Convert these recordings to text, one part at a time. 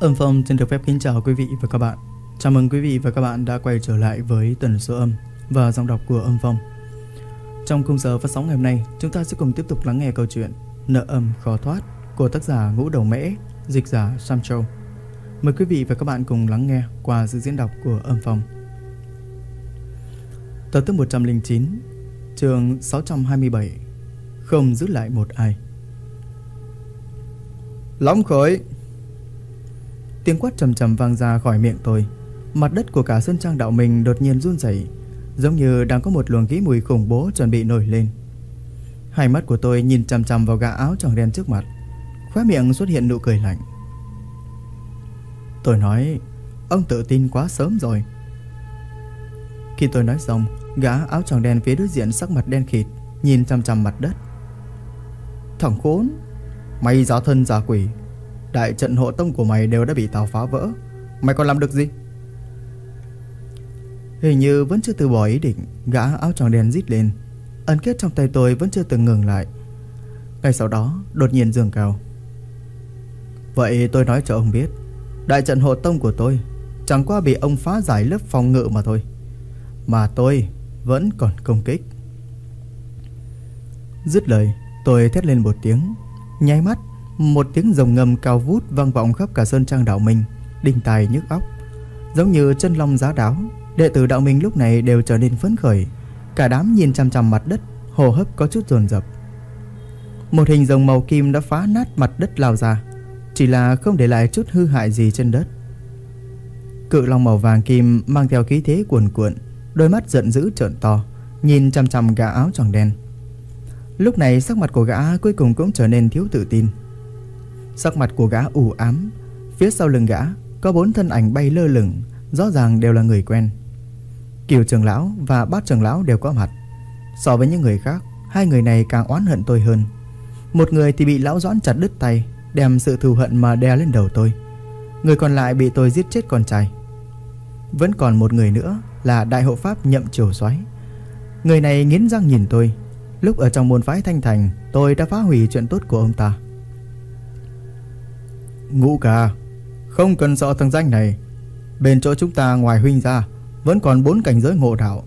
Âm Phong xin được phép kính chào quý vị và các bạn. Chào mừng quý vị và các bạn đã quay trở lại với tần số âm và giọng đọc của Âm Phong. Trong khung giờ phát sóng ngày hôm nay, chúng ta sẽ cùng tiếp tục lắng nghe câu chuyện Nợ âm khó thoát của tác giả Ngũ Đầu Mễ, dịch giả Sam Châu. Mời quý vị và các bạn cùng lắng nghe qua sự diễn đọc của Âm Phong. Tờ thứ 109, chương 627, không giữ lại một ai. Lóng khởi! Tiếng quát trầm trầm vang ra khỏi miệng tôi. Mặt đất của cả sân trang đạo mình đột nhiên run rẩy, Giống như đang có một luồng khí mùi khủng bố chuẩn bị nổi lên. Hai mắt của tôi nhìn chằm chằm vào gã áo tròn đen trước mặt Khóe miệng xuất hiện nụ cười lạnh. Tôi nói Ông tự tin quá sớm rồi. Khi tôi nói xong Gã áo tròn đen phía đối diện sắc mặt đen khịt Nhìn chằm chằm mặt đất. Thằng khốn Mày giả thân giả quỷ Đại trận hộ tông của mày đều đã bị tao phá vỡ. Mày còn làm được gì? Hình như vẫn chưa từ bỏ ý định, Gã áo tròn đen rít lên. Ấn kết trong tay tôi vẫn chưa từng ngừng lại. Ngay sau đó, đột nhiên dường cao. Vậy tôi nói cho ông biết, Đại trận hộ tông của tôi Chẳng qua bị ông phá giải lớp phòng ngự mà thôi, Mà tôi vẫn còn công kích. Dứt lời, tôi thét lên một tiếng, Nháy mắt một tiếng rồng ngầm cao vút vang vọng khắp cả sơn trang đạo minh, đinh tài nhức óc. Giống như chân long giá đáo, đệ tử đạo minh lúc này đều trở nên phấn khởi. Cả đám nhìn chăm chăm mặt đất, hồ hấp có chút dồn dập. Một hình rồng màu kim đã phá nát mặt đất lao ra, chỉ là không để lại chút hư hại gì trên đất. Cự long màu vàng kim mang theo khí thế cuồn cuộn, đôi mắt giận dữ trợn to, nhìn chăm chăm gã áo tròn đen. Lúc này sắc mặt của gã cuối cùng cũng trở nên thiếu tự tin. Sắc mặt của gã u ám. Phía sau lưng gã, có bốn thân ảnh bay lơ lửng, Rõ ràng đều là người quen. Kiều trường lão và bát trường lão đều có mặt. So với những người khác, Hai người này càng oán hận tôi hơn. Một người thì bị lão doãn chặt đứt tay, Đem sự thù hận mà đè lên đầu tôi. Người còn lại bị tôi giết chết con trai. Vẫn còn một người nữa Là đại hộ pháp nhậm triều xoáy Người này nghiến răng nhìn tôi. Lúc ở trong môn phái thanh thành, Tôi đã phá hủy chuyện tốt của ông ta. Ngũ ca, Không cần sợ thằng danh này. Bên chỗ chúng ta ngoài huynh ra, Vẫn còn bốn cảnh giới ngộ đạo.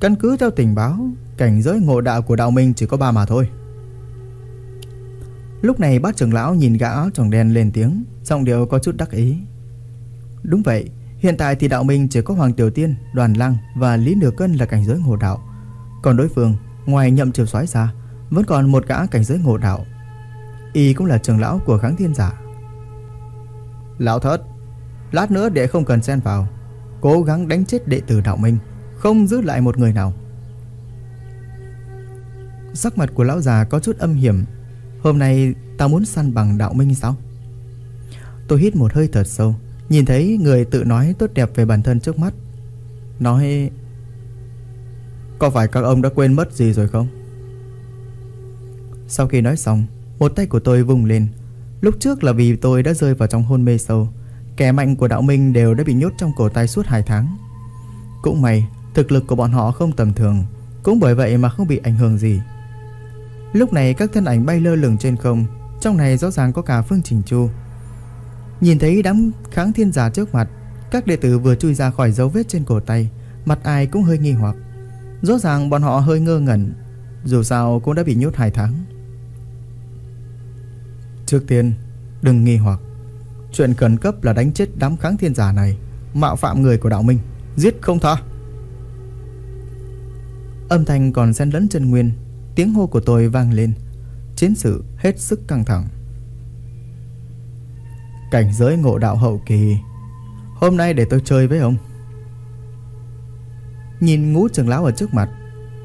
Căn cứ theo tình báo, Cảnh giới ngộ đạo của đạo minh chỉ có ba mà thôi. Lúc này bác trưởng lão nhìn gã áo tròn đen lên tiếng, Giọng điệu có chút đắc ý. Đúng vậy, Hiện tại thì đạo minh chỉ có Hoàng Tiểu Tiên, Đoàn Lăng và Lý Nửa Cân là cảnh giới ngộ đạo. Còn đối phương, Ngoài nhậm triều soái ra, Vẫn còn một gã cảnh giới ngộ đạo. Y cũng là trưởng lão của kháng thiên giả. Lão thất Lát nữa đệ không cần xen vào. Cố gắng đánh chết đệ tử đạo minh, Không giữ lại một người nào. Sắc mặt của lão già có chút âm hiểm. Hôm nay ta muốn săn bằng đạo minh sao? Tôi hít một hơi thật sâu, Nhìn thấy người tự nói tốt đẹp về bản thân trước mắt. Nói, Có phải các ông đã quên mất gì rồi không? Sau khi nói xong, Một tay của tôi vùng lên Lúc trước là vì tôi đã rơi vào trong hôn mê sâu. Kẻ mạnh của đạo minh đều đã bị nhốt trong cổ tay suốt 2 tháng. Cũng may, Thực lực của bọn họ không tầm thường, Cũng bởi vậy mà không bị ảnh hưởng gì. Lúc này các thân ảnh bay lơ lửng trên không, Trong này rõ ràng có cả Phương Trình Chu. Nhìn thấy đám kháng thiên giả trước mặt, Các đệ tử vừa chui ra khỏi dấu vết trên cổ tay, Mặt ai cũng hơi nghi hoặc. Rõ ràng bọn họ hơi ngơ ngẩn, Dù sao cũng đã bị nhốt 2 tháng. Trước tiên, đừng nghi hoặc. Chuyện khẩn cấp là đánh chết đám kháng thiên giả này, Mạo phạm người của đạo minh, Giết không tha. Âm thanh còn xen lẫn chân nguyên, Tiếng hô của tôi vang lên, Chiến sự hết sức căng thẳng. Cảnh giới ngộ đạo hậu kỳ, Hôm nay để tôi chơi với ông. Nhìn ngũ trưởng lão ở trước mặt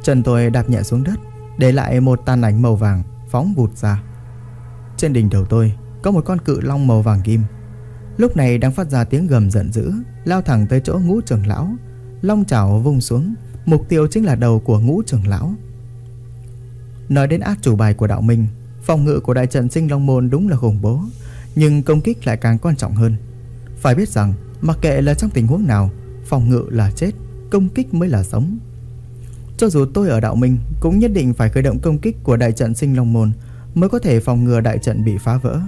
Chân tôi đạp nhẹ xuống đất, Để lại một tàn ảnh màu vàng Phóng vụt ra trên đỉnh đầu tôi có một con cự long màu vàng kim. Lúc này đang phát ra tiếng gầm giận dữ, Lao thẳng tới chỗ ngũ trưởng lão. Long chảo vung xuống, Mục tiêu chính là đầu của ngũ trưởng lão. Nói đến ác chủ bài của đạo minh, Phòng ngự của đại trận sinh long môn đúng là khủng bố, Nhưng công kích lại càng quan trọng hơn. Phải biết rằng, Mặc kệ là trong tình huống nào, Phòng ngự là chết, Công kích mới là sống. Cho dù tôi ở đạo minh Cũng nhất định phải khởi động công kích của đại trận sinh long môn mới có thể phòng ngừa đại trận bị phá vỡ.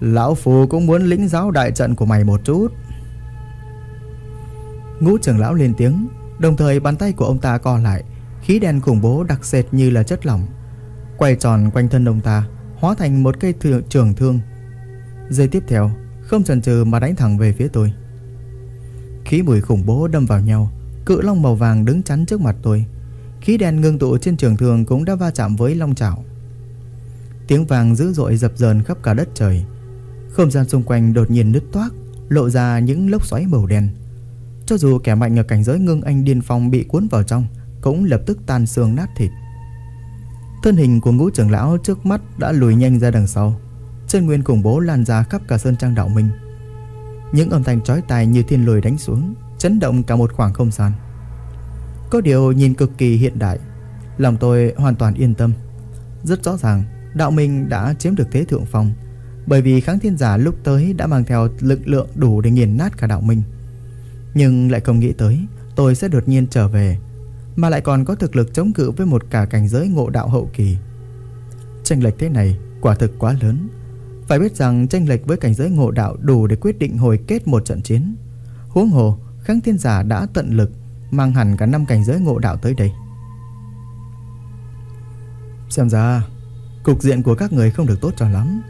Lão Phù cũng muốn lĩnh giáo đại trận của mày một chút. Ngũ trưởng lão lên tiếng, Đồng thời bàn tay của ông ta co lại, Khí đen khủng bố đặc sệt như là chất lỏng, Quay tròn quanh thân ông ta, Hóa thành một cây thượng trường thương. Giây tiếp theo, Không chần chừ mà đánh thẳng về phía tôi. Khí mùi khủng bố đâm vào nhau, Cự long màu vàng đứng chắn trước mặt tôi. Khí đen ngưng tụ trên trường thường cũng đã va chạm với long chảo. Tiếng vàng dữ dội dập dờn khắp cả đất trời. Không gian xung quanh đột nhiên nứt toác, Lộ ra những lốc xoáy màu đen. Cho dù kẻ mạnh ở cảnh giới ngưng anh điên phong bị cuốn vào trong, Cũng lập tức tan xương nát thịt. Thân hình của ngũ trưởng lão trước mắt đã lùi nhanh ra đằng sau. Chân nguyên khủng bố lan ra khắp cả sơn trang đạo minh. Những âm thanh chói tai như thiên lôi đánh xuống, Chấn động cả một khoảng không gian. Có điều nhìn cực kỳ hiện đại. Lòng tôi hoàn toàn yên tâm. Rất rõ ràng, Đạo Minh đã chiếm được thế thượng phong. Bởi vì kháng thiên giả lúc tới đã mang theo lực lượng đủ để nghiền nát cả đạo Minh. Nhưng lại không nghĩ tới, Tôi sẽ đột nhiên trở về, Mà lại còn có thực lực chống cự với một cả cảnh giới ngộ đạo hậu kỳ. Tranh lệch thế này quả thực quá lớn. Phải biết rằng tranh lệch với cảnh giới ngộ đạo đủ để quyết định hồi kết một trận chiến. Huống hồ, kháng thiên giả đã tận lực Mang hẳn cả năm cảnh giới ngộ đạo tới đây. Xem ra Cục diện của các người không được tốt cho lắm.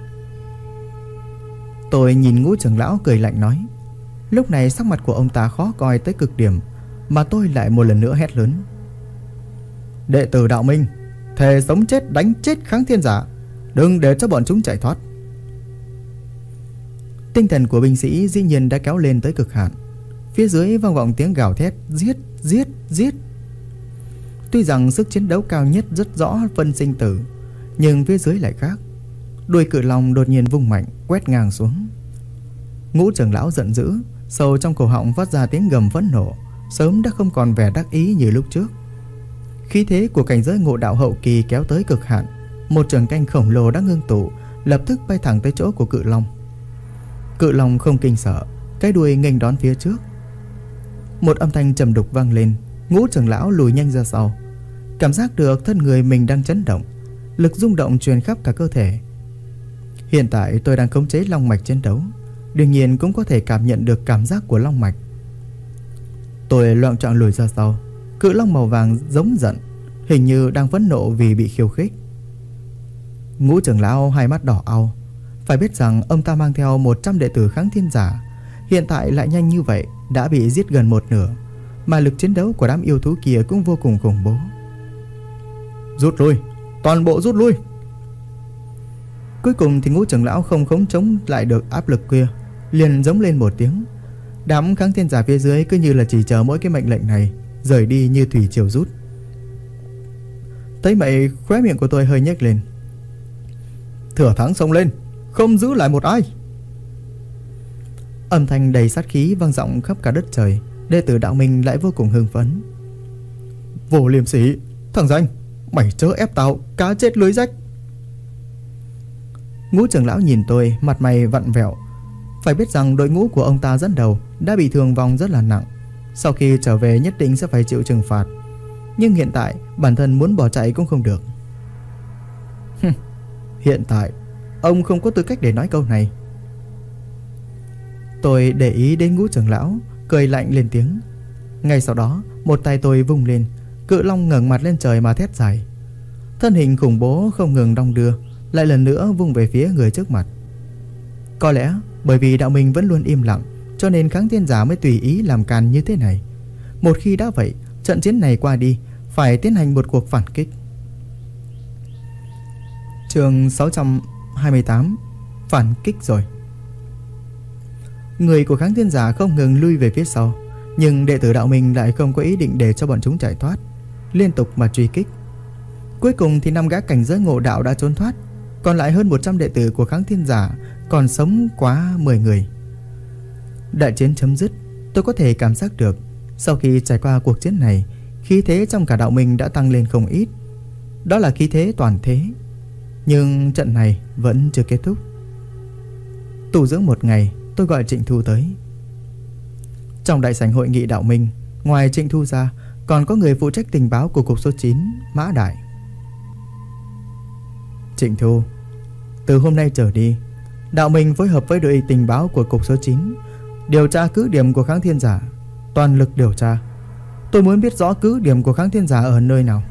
Tôi nhìn ngũ trưởng lão cười lạnh nói Lúc này sắc mặt của ông ta khó coi tới cực điểm Mà tôi lại một lần nữa hét lớn. Đệ tử đạo minh Thề sống chết đánh chết kháng thiên giả Đừng để cho bọn chúng chạy thoát. Tinh thần của binh sĩ dĩ nhiên đã kéo lên tới cực hạn. Phía dưới vang vọng tiếng gào thét Giết, giết, giết. Tuy rằng sức chiến đấu cao nhất rất rõ phân sinh tử Nhưng phía dưới lại khác. Đuôi cự long đột nhiên vung mạnh Quét ngang xuống. Ngũ trưởng lão giận dữ Sâu trong cổ họng phát ra tiếng gầm phẫn nộ Sớm đã không còn vẻ đắc ý như lúc trước. Khí thế của cảnh giới ngộ đạo hậu kỳ kéo tới cực hạn Một trường canh khổng lồ đã ngưng tụ Lập tức bay thẳng tới chỗ của cự long. Cự long không kinh sợ Cái đuôi nghênh đón phía trước. Một âm thanh trầm đục vang lên. Ngũ trưởng lão lùi nhanh ra sau. Cảm giác được thân người mình đang chấn động. Lực rung động truyền khắp cả cơ thể. Hiện tại tôi đang khống chế long mạch chiến đấu. Đương nhiên cũng có thể cảm nhận được cảm giác của long mạch. Tôi loạn trọng lùi ra sau. Cự long màu vàng giống giận, Hình như đang phẫn nộ vì bị khiêu khích. Ngũ trưởng lão hai mắt đỏ ao. Phải biết rằng ông ta mang theo 100 đệ tử kháng thiên giả. Hiện tại lại nhanh như vậy. Đã bị giết gần một nửa, Mà lực chiến đấu của đám yêu thú kia cũng vô cùng khủng bố. Rút lui, Toàn bộ rút lui. Cuối cùng thì ngũ trưởng lão không khống chống lại được áp lực kia, Liền giống lên một tiếng. Đám kháng thiên giả phía dưới cứ như là chỉ chờ mỗi cái mệnh lệnh này, Rời đi như thủy triều rút. Thấy vậy, khóe miệng của tôi hơi nhếch lên. Thừa thắng xông lên, Không giữ lại một ai. Âm thanh đầy sát khí vang vọng khắp cả đất trời, Đệ tử đạo minh lại vô cùng hưng phấn. Vô liêm sỉ, Thằng danh, Mày chớ ép tao, Cá chết lưới rách. Ngũ trưởng lão nhìn tôi, Mặt mày vặn vẹo. Phải biết rằng đội ngũ của ông ta dẫn đầu Đã bị thương vong rất là nặng. Sau khi trở về nhất định sẽ phải chịu trừng phạt. Nhưng hiện tại, Bản thân muốn bỏ chạy cũng không được. Hiện tại, Ông không có tư cách để nói câu này. Tôi để ý đến ngũ trưởng lão, Cười lạnh lên tiếng. Ngay sau đó, Một tay tôi vung lên, Cự long ngẩng mặt lên trời mà thét dài. Thân hình khủng bố không ngừng đong đưa, Lại lần nữa vung về phía người trước mặt. Có lẽ bởi vì đạo minh vẫn luôn im lặng, Cho nên kháng thiên giả mới tùy ý làm càn như thế này. Một khi đã vậy, Trận chiến này qua đi, Phải tiến hành một cuộc phản kích. Trường 628 Phản kích rồi. Người của kháng thiên giả không ngừng lui về phía sau, Nhưng đệ tử đạo minh lại không có ý định để cho bọn chúng chạy thoát, Liên tục mà truy kích. Cuối cùng thì năm gã cảnh giới ngộ đạo đã trốn thoát, Còn lại hơn 100 đệ tử của kháng thiên giả Còn sống quá 10 người. Đại chiến chấm dứt, Tôi có thể cảm giác được, Sau khi trải qua cuộc chiến này, Khí thế trong cả đạo minh đã tăng lên không ít. Đó là khí thế toàn thế, Nhưng trận này vẫn chưa kết thúc. Tù dưỡng một ngày Tôi gọi Trịnh Thu tới. Trong đại sảnh hội nghị đạo minh, Ngoài Trịnh Thu ra, Còn có người phụ trách tình báo của cục số 9 Mã Đại. Trịnh Thu, Từ hôm nay trở đi, Đạo Minh phối hợp với đội tình báo của Cục số 9 Điều tra cứ điểm của kháng thiên giả, Toàn lực điều tra. Tôi muốn biết rõ cứ điểm của kháng thiên giả ở nơi nào.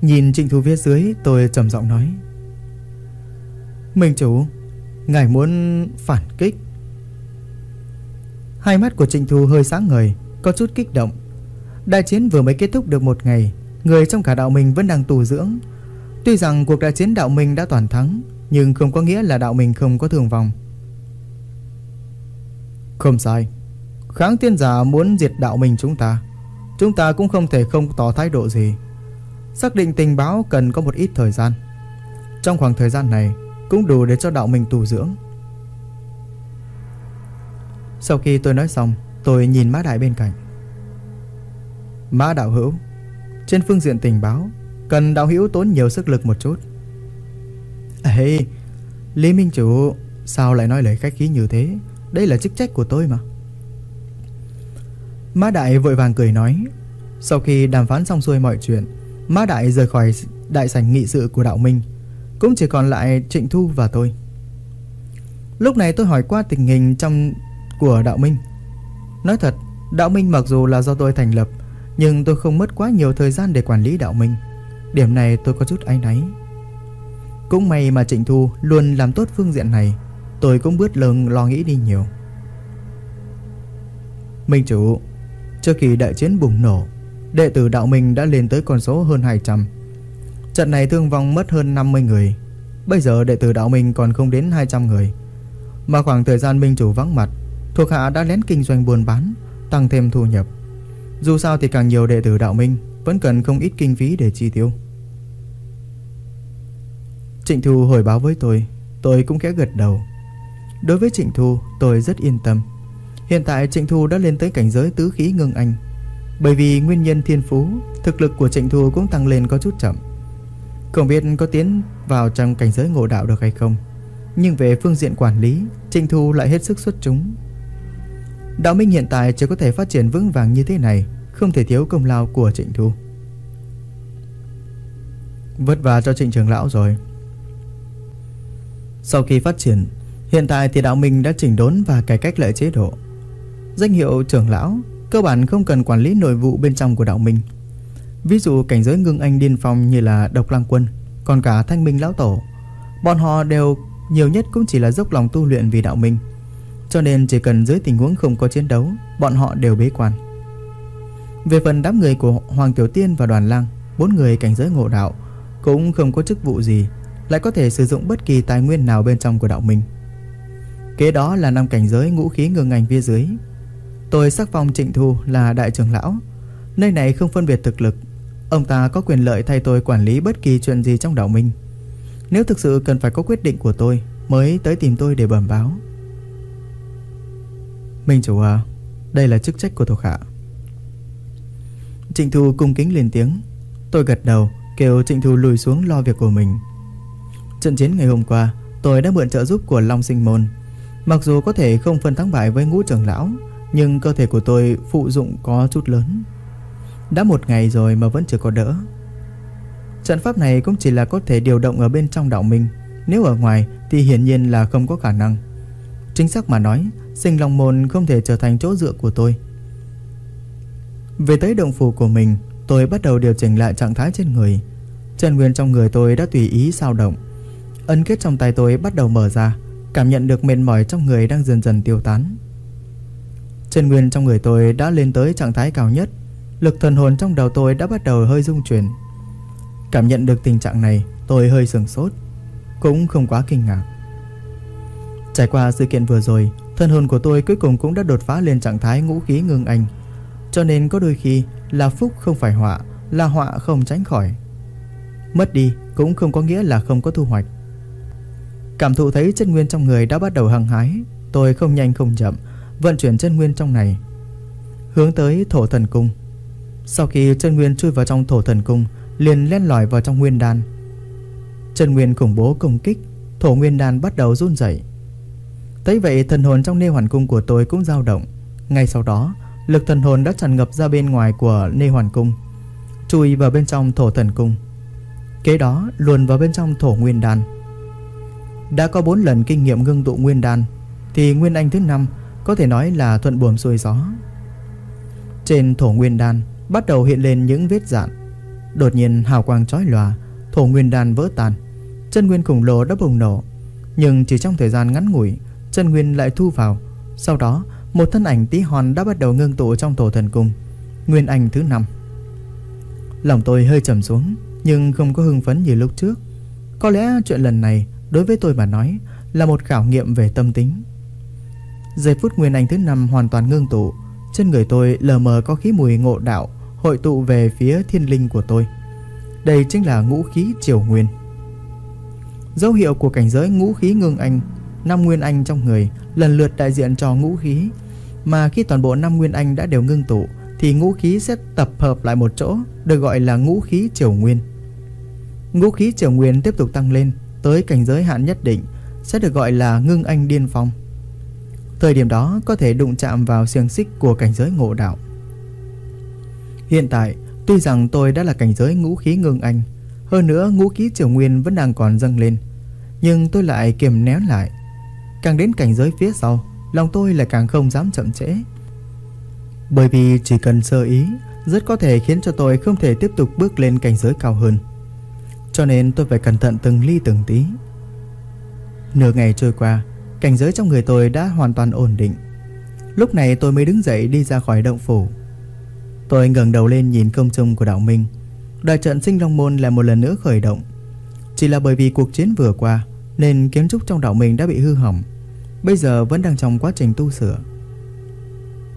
Nhìn trịnh thu phía dưới, Tôi trầm giọng nói. Minh chủ Ngài muốn phản kích. Hai mắt của trịnh thu hơi sáng ngời, Có chút kích động. Đại chiến vừa mới kết thúc được một ngày, Người trong cả đạo mình vẫn đang tù dưỡng. Tuy rằng cuộc đại chiến đạo minh đã toàn thắng, Nhưng không có nghĩa là đạo mình không có thương vong. Không sai. Kháng tiên giả muốn diệt đạo minh chúng ta. Chúng ta cũng không thể không tỏ thái độ gì. Xác định tình báo cần có một ít thời gian. Trong khoảng thời gian này cũng đủ để cho đạo minh tu dưỡng. Sau khi tôi nói xong, Tôi nhìn mã đại bên cạnh. Mã đạo hữu, Trên phương diện tình báo, Cần đạo hữu tốn nhiều sức lực một chút. Ê, Lý Minh Chủ, Sao lại nói lời khách khí như thế? Đây là chức trách của tôi mà. Mã Đại vội vàng cười nói. Sau khi đàm phán xong xuôi mọi chuyện, Mã Đại rời khỏi đại sảnh nghị sự của đạo Minh. Cũng chỉ còn lại Trịnh Thu và tôi. Lúc này tôi hỏi qua tình hình trong của đạo Minh. Nói thật, Đạo Minh mặc dù là do tôi thành lập, Nhưng tôi không mất quá nhiều thời gian để quản lý đạo Minh. Điểm này tôi có chút áy náy. Cũng may mà Trịnh Thu luôn làm tốt phương diện này, Tôi cũng bớt lừng lo nghĩ đi nhiều. Minh chủ, Trước khi đại chiến bùng nổ, Đệ tử đạo Minh đã lên tới con số hơn 200 Trận này thương vong mất hơn 50 người. Bây giờ đệ tử đạo Minh còn không đến 200 người. Mà khoảng thời gian Minh chủ vắng mặt, Thuộc hạ đã lén kinh doanh buôn bán, Tăng thêm thu nhập. Dù sao thì càng nhiều đệ tử đạo Minh Vẫn cần không ít kinh phí để chi tiêu. Trịnh Thu hồi báo với tôi Tôi cũng khẽ gật đầu. Đối với Trịnh Thu, tôi rất yên tâm. Hiện tại Trịnh Thu đã lên tới cảnh giới tứ khí ngưng anh. Bởi vì nguyên nhân thiên phú, Thực lực của Trịnh Thu cũng tăng lên có chút chậm. Không biết có tiến vào trong cảnh giới ngộ đạo được hay không, Nhưng về phương diện quản lý, Trịnh Thu lại hết sức xuất chúng. Đạo Minh hiện tại chỉ có thể phát triển vững vàng như thế này, Không thể thiếu công lao của Trịnh Thu. Vất vả cho Trịnh Trường Lão rồi. Sau khi phát triển, Hiện tại thì đạo Minh đã chỉnh đốn và cải cách lại chế độ. Danh hiệu trưởng lão, cơ bản không cần quản lý nội vụ bên trong của đạo Minh. Ví dụ cảnh giới ngưng anh điên phong như là Độc Lăng Quân, còn cả Thanh Minh lão tổ, bọn họ đều nhiều nhất cũng chỉ là dốc lòng tu luyện vì đạo Minh. Cho nên chỉ cần dưới tình huống không có chiến đấu, bọn họ đều bế quan. Về phần đám người của Hoàng Tiểu Tiên và Đoàn Lang, bốn người cảnh giới ngộ đạo cũng không có chức vụ gì, lại có thể sử dụng bất kỳ tài nguyên nào bên trong của đạo Minh. Kế đó là năm cảnh giới ngũ khí ngưng anh phía dưới, Tôi sắc phong Trịnh Thu là đại trưởng lão Nơi này không phân biệt thực lực Ông ta có quyền lợi thay tôi quản lý bất kỳ chuyện gì trong đạo minh Nếu thực sự cần phải có quyết định của tôi, Mới tới tìm tôi để bẩm báo. Minh chủ à Đây là chức trách của thuộc hạ. Trịnh Thu cung kính lên tiếng. Tôi gật đầu, Kêu Trịnh Thu lùi xuống lo việc của mình. Trận chiến ngày hôm qua, Tôi đã mượn trợ giúp của Long Sinh Môn. Mặc dù có thể không phân thắng bại với ngũ trưởng lão, nhưng cơ thể của tôi phụ dụng có chút lớn. Đã một ngày rồi mà vẫn chưa có đỡ. Trận pháp này cũng chỉ là có thể điều động ở bên trong đạo minh. Nếu ở ngoài thì hiển nhiên là không có khả năng. Chính xác mà nói, Sinh Long Môn không thể trở thành chỗ dựa của tôi. Về tới động phủ của mình, Tôi bắt đầu điều chỉnh lại trạng thái trên người. Trần nguyên trong người tôi đã tùy ý sao động. Ấn kết trong tay tôi bắt đầu mở ra, Cảm nhận được mệt mỏi trong người đang dần dần tiêu tán. Trần nguyên trong người tôi đã lên tới trạng thái cao nhất. Lực thần hồn trong đầu tôi đã bắt đầu hơi rung chuyển. Cảm nhận được tình trạng này Tôi hơi sừng sốt Cũng không quá kinh ngạc. Trải qua sự kiện vừa rồi Thần hồn của tôi cuối cùng cũng đã đột phá lên trạng thái ngũ khí ngưng anh. Cho nên có đôi khi là phúc không phải họa Là họa không tránh khỏi. Mất đi cũng không có nghĩa là không có thu hoạch. Cảm thụ thấy chân nguyên trong người đã bắt đầu hăng hái Tôi không nhanh không chậm vận chuyển chân nguyên trong này, hướng tới thổ thần cung. Sau khi chân nguyên chui vào trong thổ thần cung, liền len lỏi vào trong nguyên đan. Chân nguyên khủng bố công kích, thổ nguyên đan bắt đầu run rẩy. Thấy vậy, thần hồn trong nê hoàn cung của tôi cũng dao động. Ngay sau đó, lực thần hồn đã tràn ngập ra bên ngoài của nê hoàn cung, chui vào bên trong thổ thần cung. Kế đó luồn vào bên trong thổ nguyên đan. Đã có 4 lần kinh nghiệm ngưng tụ nguyên đan Thì nguyên anh thứ năm Có thể nói là thuận buồm xuôi gió Trên thổ nguyên đan Bắt đầu hiện lên những vết dạn. Đột nhiên, hào quang chói lòa, Thổ nguyên đan vỡ tan, Chân nguyên khổng lồ đã bùng nổ. Nhưng chỉ trong thời gian ngắn ngủi, Chân nguyên lại thu vào. Sau đó, một thân ảnh tí hon đã bắt đầu ngưng tụ trong tổ thần cung, Nguyên anh thứ năm. Lòng tôi hơi trầm xuống, Nhưng không có hưng phấn như lúc trước. Có lẽ chuyện lần này, Đối với tôi mà nói, Là một khảo nghiệm về tâm tính. Giây phút nguyên anh thứ năm hoàn toàn ngưng tụ, Trên người tôi lờ mờ có khí mùi ngộ đạo Hội tụ về phía thiên linh của tôi Đây chính là ngũ khí triều nguyên Dấu hiệu của cảnh giới ngũ khí ngưng anh, năm nguyên anh trong người, lần lượt đại diện cho ngũ khí mà khi toàn bộ năm nguyên anh đã đều ngưng tụ, thì ngũ khí sẽ tập hợp lại một chỗ, được gọi là ngũ khí triều nguyên. Ngũ khí triều nguyên tiếp tục tăng lên, tới cảnh giới hạn nhất định, sẽ được gọi là ngưng anh điên phong. Thời điểm đó có thể đụng chạm vào xiềng xích của cảnh giới ngộ đạo. Hiện tại, tuy rằng tôi đã là cảnh giới ngũ khí ngưng anh, hơn nữa ngũ khí triều nguyên vẫn đang còn dâng lên, nhưng tôi lại kiềm nén lại. Càng đến cảnh giới phía sau, lòng tôi lại càng không dám chậm trễ. Bởi vì chỉ cần sơ ý, rất có thể khiến cho tôi không thể tiếp tục bước lên cảnh giới cao hơn. Cho nên tôi phải cẩn thận từng ly từng tí. Nửa ngày trôi qua, cảnh giới trong người tôi đã hoàn toàn ổn định. Lúc này tôi mới đứng dậy đi ra khỏi động phủ. Tôi ngẩng đầu lên nhìn công trung của đạo minh. Đại trận sinh long môn là một lần nữa khởi động. Chỉ là bởi vì cuộc chiến vừa qua nên kiến trúc trong đạo minh đã bị hư hỏng. Bây giờ vẫn đang trong quá trình tu sửa.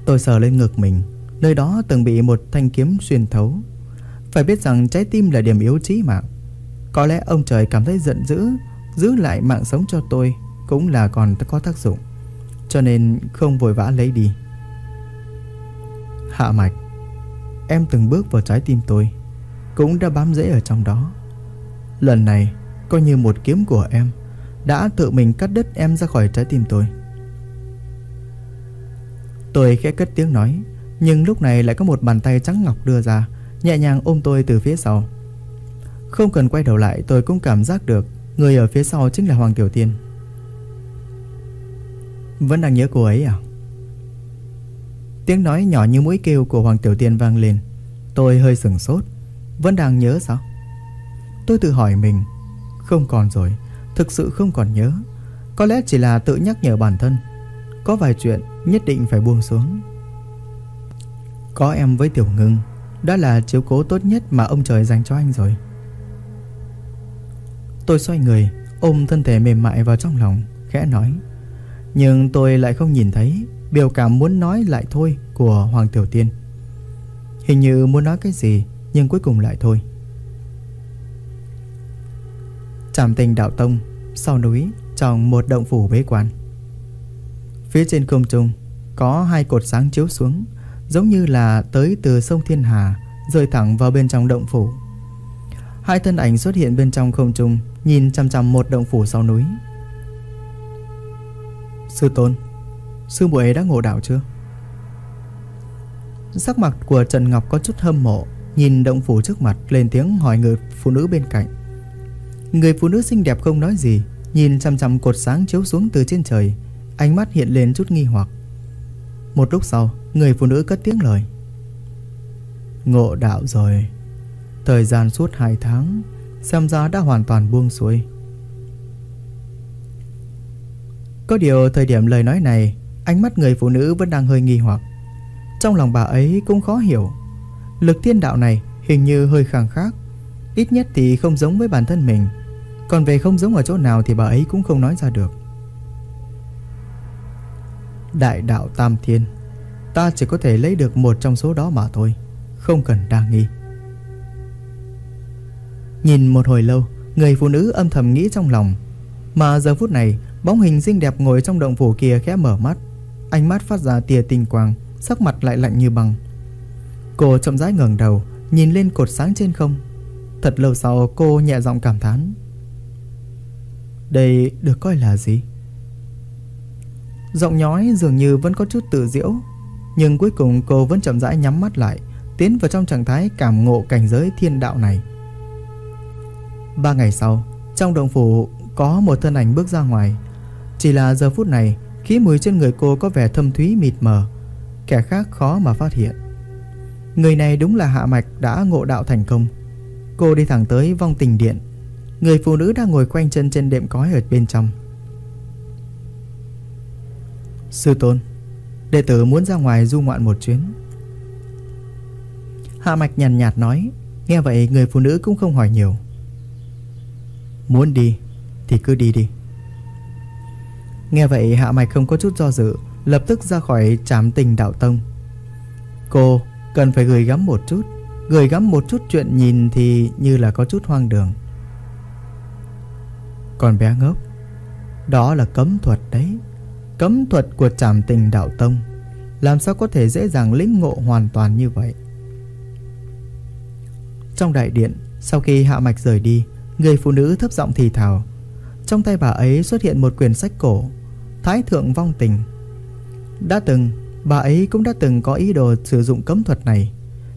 Tôi sờ lên ngực mình, nơi đó từng bị một thanh kiếm xuyên thấu. Phải biết rằng trái tim là điểm yếu chí mạng. Có lẽ ông trời cảm thấy giận dữ, giữ lại mạng sống cho tôi cũng là còn có tác dụng. Cho nên không vội vã lấy đi. Hạ mạch, em từng bước vào trái tim tôi, cũng đã bám rễ ở trong đó. Lần này coi như một kiếm của em đã tự mình cắt đứt em ra khỏi trái tim tôi. Tôi khẽ cất tiếng nói, nhưng lúc này lại có một bàn tay trắng ngọc đưa ra, nhẹ nhàng ôm tôi từ phía sau. Không cần quay đầu lại tôi cũng cảm giác được Người ở phía sau chính là Hoàng Tiểu Tiên Vẫn đang nhớ cô ấy à Tiếng nói nhỏ như mũi kêu của Hoàng Tiểu Tiên vang lên. Tôi hơi sừng sốt. Vẫn đang nhớ sao? Tôi tự hỏi mình, Không còn rồi, Thực sự không còn nhớ. Có lẽ chỉ là tự nhắc nhở bản thân. Có vài chuyện nhất định phải buông xuống. Có em với Tiểu Ngưng, Đã là chiếu cố tốt nhất mà ông trời dành cho anh rồi. Tôi xoay người, Ôm thân thể mềm mại vào trong lòng, Khẽ nói. Nhưng tôi lại không nhìn thấy. Biểu cảm muốn nói lại thôi của Hoàng Tiểu Tiên. Hình như muốn nói cái gì, Nhưng cuối cùng lại thôi. Trảm tình đạo tông, Sau núi, Trong một động phủ bế quan. Phía trên không trung, Có hai cột sáng chiếu xuống, Giống như là tới từ sông Thiên Hà, Rơi thẳng vào bên trong động phủ. Hai thân ảnh xuất hiện bên trong không trung, Nhìn chăm chăm một động phủ sau núi. Sư tôn Sư muội ấy đã ngộ đạo chưa? Sắc mặt của Trần Ngọc có chút hâm mộ, Nhìn động phủ trước mặt, lên tiếng hỏi người phụ nữ bên cạnh. Người phụ nữ xinh đẹp không nói gì, Nhìn chằm chằm cột sáng chiếu xuống từ trên trời, Ánh mắt hiện lên chút nghi hoặc. Một lúc sau, Người phụ nữ cất tiếng lời. Ngộ đạo rồi. Thời gian suốt 2 tháng, Xem ra đã hoàn toàn buông xuôi. Có điều thời điểm lời nói này Ánh mắt người phụ nữ vẫn đang hơi nghi hoặc. Trong lòng bà ấy cũng khó hiểu. Lực thiên đạo này hình như hơi khàng khác Ít nhất thì không giống với bản thân mình. Còn về không giống ở chỗ nào thì bà ấy cũng không nói ra được. Đại đạo Tam Thiên, Ta chỉ có thể lấy được một trong số đó mà thôi, Không cần đa nghi. Nhìn một hồi lâu, Người phụ nữ âm thầm nghĩ trong lòng, Mà giờ phút này, Bóng hình xinh đẹp ngồi trong động phủ kia khẽ mở mắt. Ánh mắt phát ra tia tinh quang, Sắc mặt lại lạnh như băng. Cô chậm rãi ngẩng đầu, Nhìn lên cột sáng trên không. Thật lâu sau, cô nhẹ giọng cảm thán. Đây được coi là gì? Giọng nhói dường như vẫn có chút tự diễu, Nhưng cuối cùng cô vẫn chậm rãi nhắm mắt lại, Tiến vào trong trạng thái cảm ngộ cảnh giới thiên đạo này. Ba ngày sau, Trong đồng phủ Có một thân ảnh bước ra ngoài. Chỉ là giờ phút này Khí mùi trên người cô có vẻ thâm thúy mịt mờ, Kẻ khác khó mà phát hiện. Người này đúng là Hạ Mạch đã ngộ đạo thành công. Cô đi thẳng tới vong tình điện. Người phụ nữ đang ngồi quanh chân trên đệm cói ở bên trong. Sư tôn, Đệ tử muốn ra ngoài du ngoạn một chuyến. Hạ Mạch nhàn nhạt nói, Nghe vậy người phụ nữ cũng không hỏi nhiều. Muốn đi Thì cứ đi đi. Nghe vậy Hạ Mạch không có chút do dự, Lập tức ra khỏi trám tình đạo tông. Cô cần phải gửi gắm một chút, Gửi gắm một chút chuyện nhìn thì như là có chút hoang đường. Còn bé ngốc, Đó là cấm thuật đấy. Cấm thuật của trảm tình đạo tông, Làm sao có thể dễ dàng lĩnh ngộ hoàn toàn như vậy? Trong đại điện, Sau khi hạ mạch rời đi, Người phụ nữ thấp giọng thì thào. Trong tay bà ấy xuất hiện một quyển sách cổ. Thái thượng vong tình. Đã từng, Bà ấy cũng đã từng có ý đồ sử dụng cấm thuật này,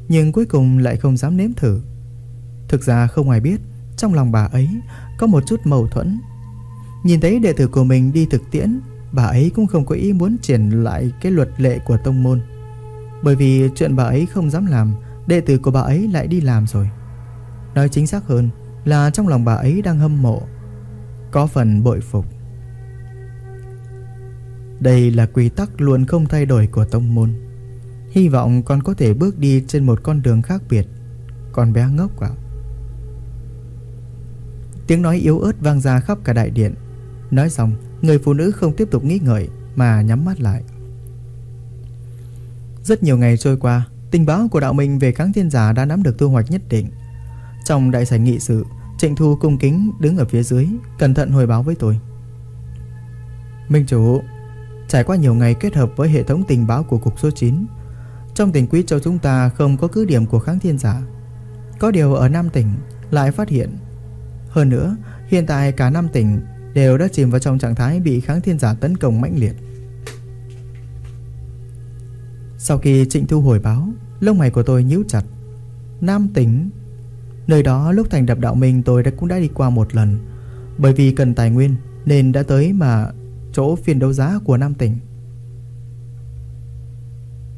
Nhưng cuối cùng lại không dám nếm thử. Thực ra không ai biết, Trong lòng bà ấy có một chút mâu thuẫn. Nhìn thấy đệ tử của mình đi thực tiễn, Bà ấy cũng không có ý muốn triển lại cái luật lệ của tông môn. Bởi vì chuyện bà ấy không dám làm, Đệ tử của bà ấy lại đi làm rồi. Nói chính xác hơn là trong lòng bà ấy đang hâm mộ, Có phần bội phục. Đây là quy tắc luôn không thay đổi của tông môn. Hy vọng con có thể bước đi trên một con đường khác biệt. Con bé ngốc à Tiếng nói yếu ớt vang ra khắp cả đại điện. Nói xong, Người phụ nữ không tiếp tục nghĩ ngợi Mà nhắm mắt lại. Rất nhiều ngày trôi qua, Tình báo của đạo minh về kháng thiên giả đã nắm được thu hoạch nhất định. Trong đại sảnh nghị sự, Trịnh Thu cung kính đứng ở phía dưới, Cẩn thận hồi báo với tôi. Minh chủ Trải qua nhiều ngày kết hợp với hệ thống tình báo của cục số 9 Trong tỉnh Quý Châu chúng ta không có cứ điểm của kháng thiên giả. Có điều ở Nam tỉnh lại phát hiện. Hơn nữa, hiện tại cả Nam tỉnh đều đã chìm vào trong trạng thái bị kháng thiên giả tấn công mãnh liệt. Sau khi Trịnh Thu hồi báo, Lông mày của tôi nhíu chặt. Nam tỉnh, Nơi đó lúc thành đập đạo minh tôi đã cũng đã đi qua một lần, Bởi vì cần tài nguyên Nên đã tới mà chỗ phiên đấu giá của Nam tỉnh.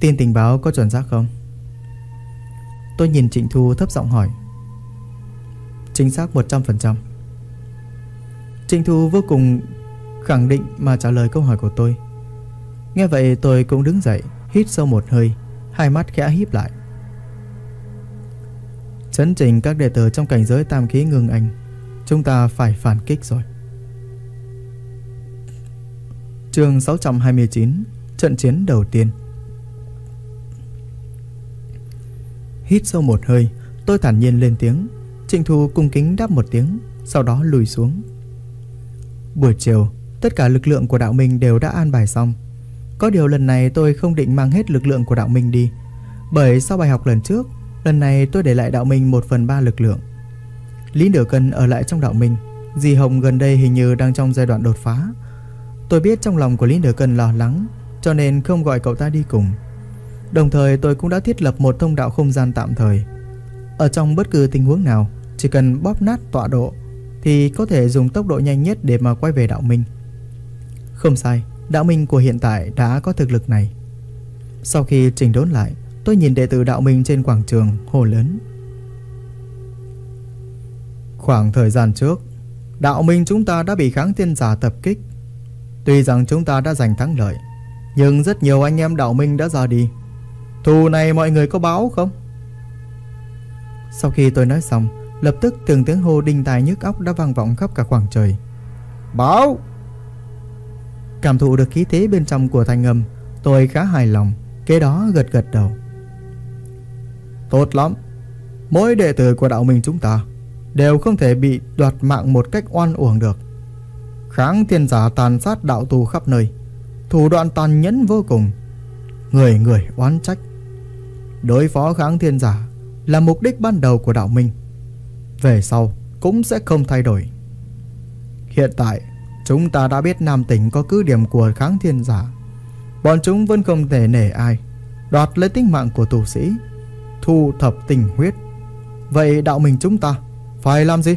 Tin tình báo có chuẩn xác không? Tôi nhìn Trịnh Thu thấp giọng hỏi. Chính xác 100% Trịnh Thu vô cùng khẳng định mà trả lời câu hỏi của tôi. Nghe vậy tôi cũng đứng dậy, Hít sâu một hơi, Hai mắt khẽ híp lại. Chấn trình các đệ tử trong cảnh giới tam khí ngưng anh, Chúng ta phải phản kích rồi. Chương 629 Trận chiến đầu tiên. Hít sâu một hơi, Tôi thản nhiên lên tiếng. Trịnh Thu cung kính đáp một tiếng, Sau đó lùi xuống. Buổi chiều, Tất cả lực lượng của đạo minh đều đã an bài xong. Có điều lần này tôi không định mang hết lực lượng của đạo minh đi, Bởi sau bài học lần trước, Lần này tôi để lại đạo minh 1 phần 3 lực lượng. Lý Nửa Cân ở lại trong đạo minh. Dì Hồng gần đây hình như đang trong giai đoạn đột phá. Tôi biết trong lòng của Lý Nửa Cân lo lắng, Cho nên không gọi cậu ta đi cùng. Đồng thời tôi cũng đã thiết lập một thông đạo không gian tạm thời. Ở trong bất cứ tình huống nào, Chỉ cần bóp nát tọa độ, Thì có thể dùng tốc độ nhanh nhất để mà quay về đạo minh. Không sai, Đạo minh của hiện tại đã có thực lực này. Sau khi trình đốn lại, Tôi nhìn đệ tử đạo minh trên quảng trường hồ lớn. Khoảng thời gian trước, Đạo minh chúng ta đã bị kháng thiên giả tập kích. Tuy rằng chúng ta đã giành thắng lợi, Nhưng rất nhiều anh em đạo minh đã ra đi. Thù này mọi người có báo không? Sau khi tôi nói xong, Lập tức từng tiếng hô đinh tài nhức óc đã vang vọng khắp cả khoảng trời. Báo! Cảm thụ được khí thế bên trong của thanh âm, Tôi khá hài lòng, Kế đó gật gật đầu. Tốt lắm. Mỗi đệ tử của đạo minh chúng ta Đều không thể bị đoạt mạng một cách oan uổng được. Kháng thiên giả tàn sát đạo tù khắp nơi. Thủ đoạn tàn nhẫn vô cùng. Người người oán trách. Đối phó kháng thiên giả Là mục đích ban đầu của đạo minh. Về sau cũng sẽ không thay đổi. Hiện tại, Chúng ta đã biết Nam tỉnh có cứ điểm của kháng thiên giả. Bọn chúng vẫn không thể nể ai, Đoạt lấy tính mạng của tù sĩ, thu thập tình huyết. Vậy đạo mình chúng ta phải làm gì?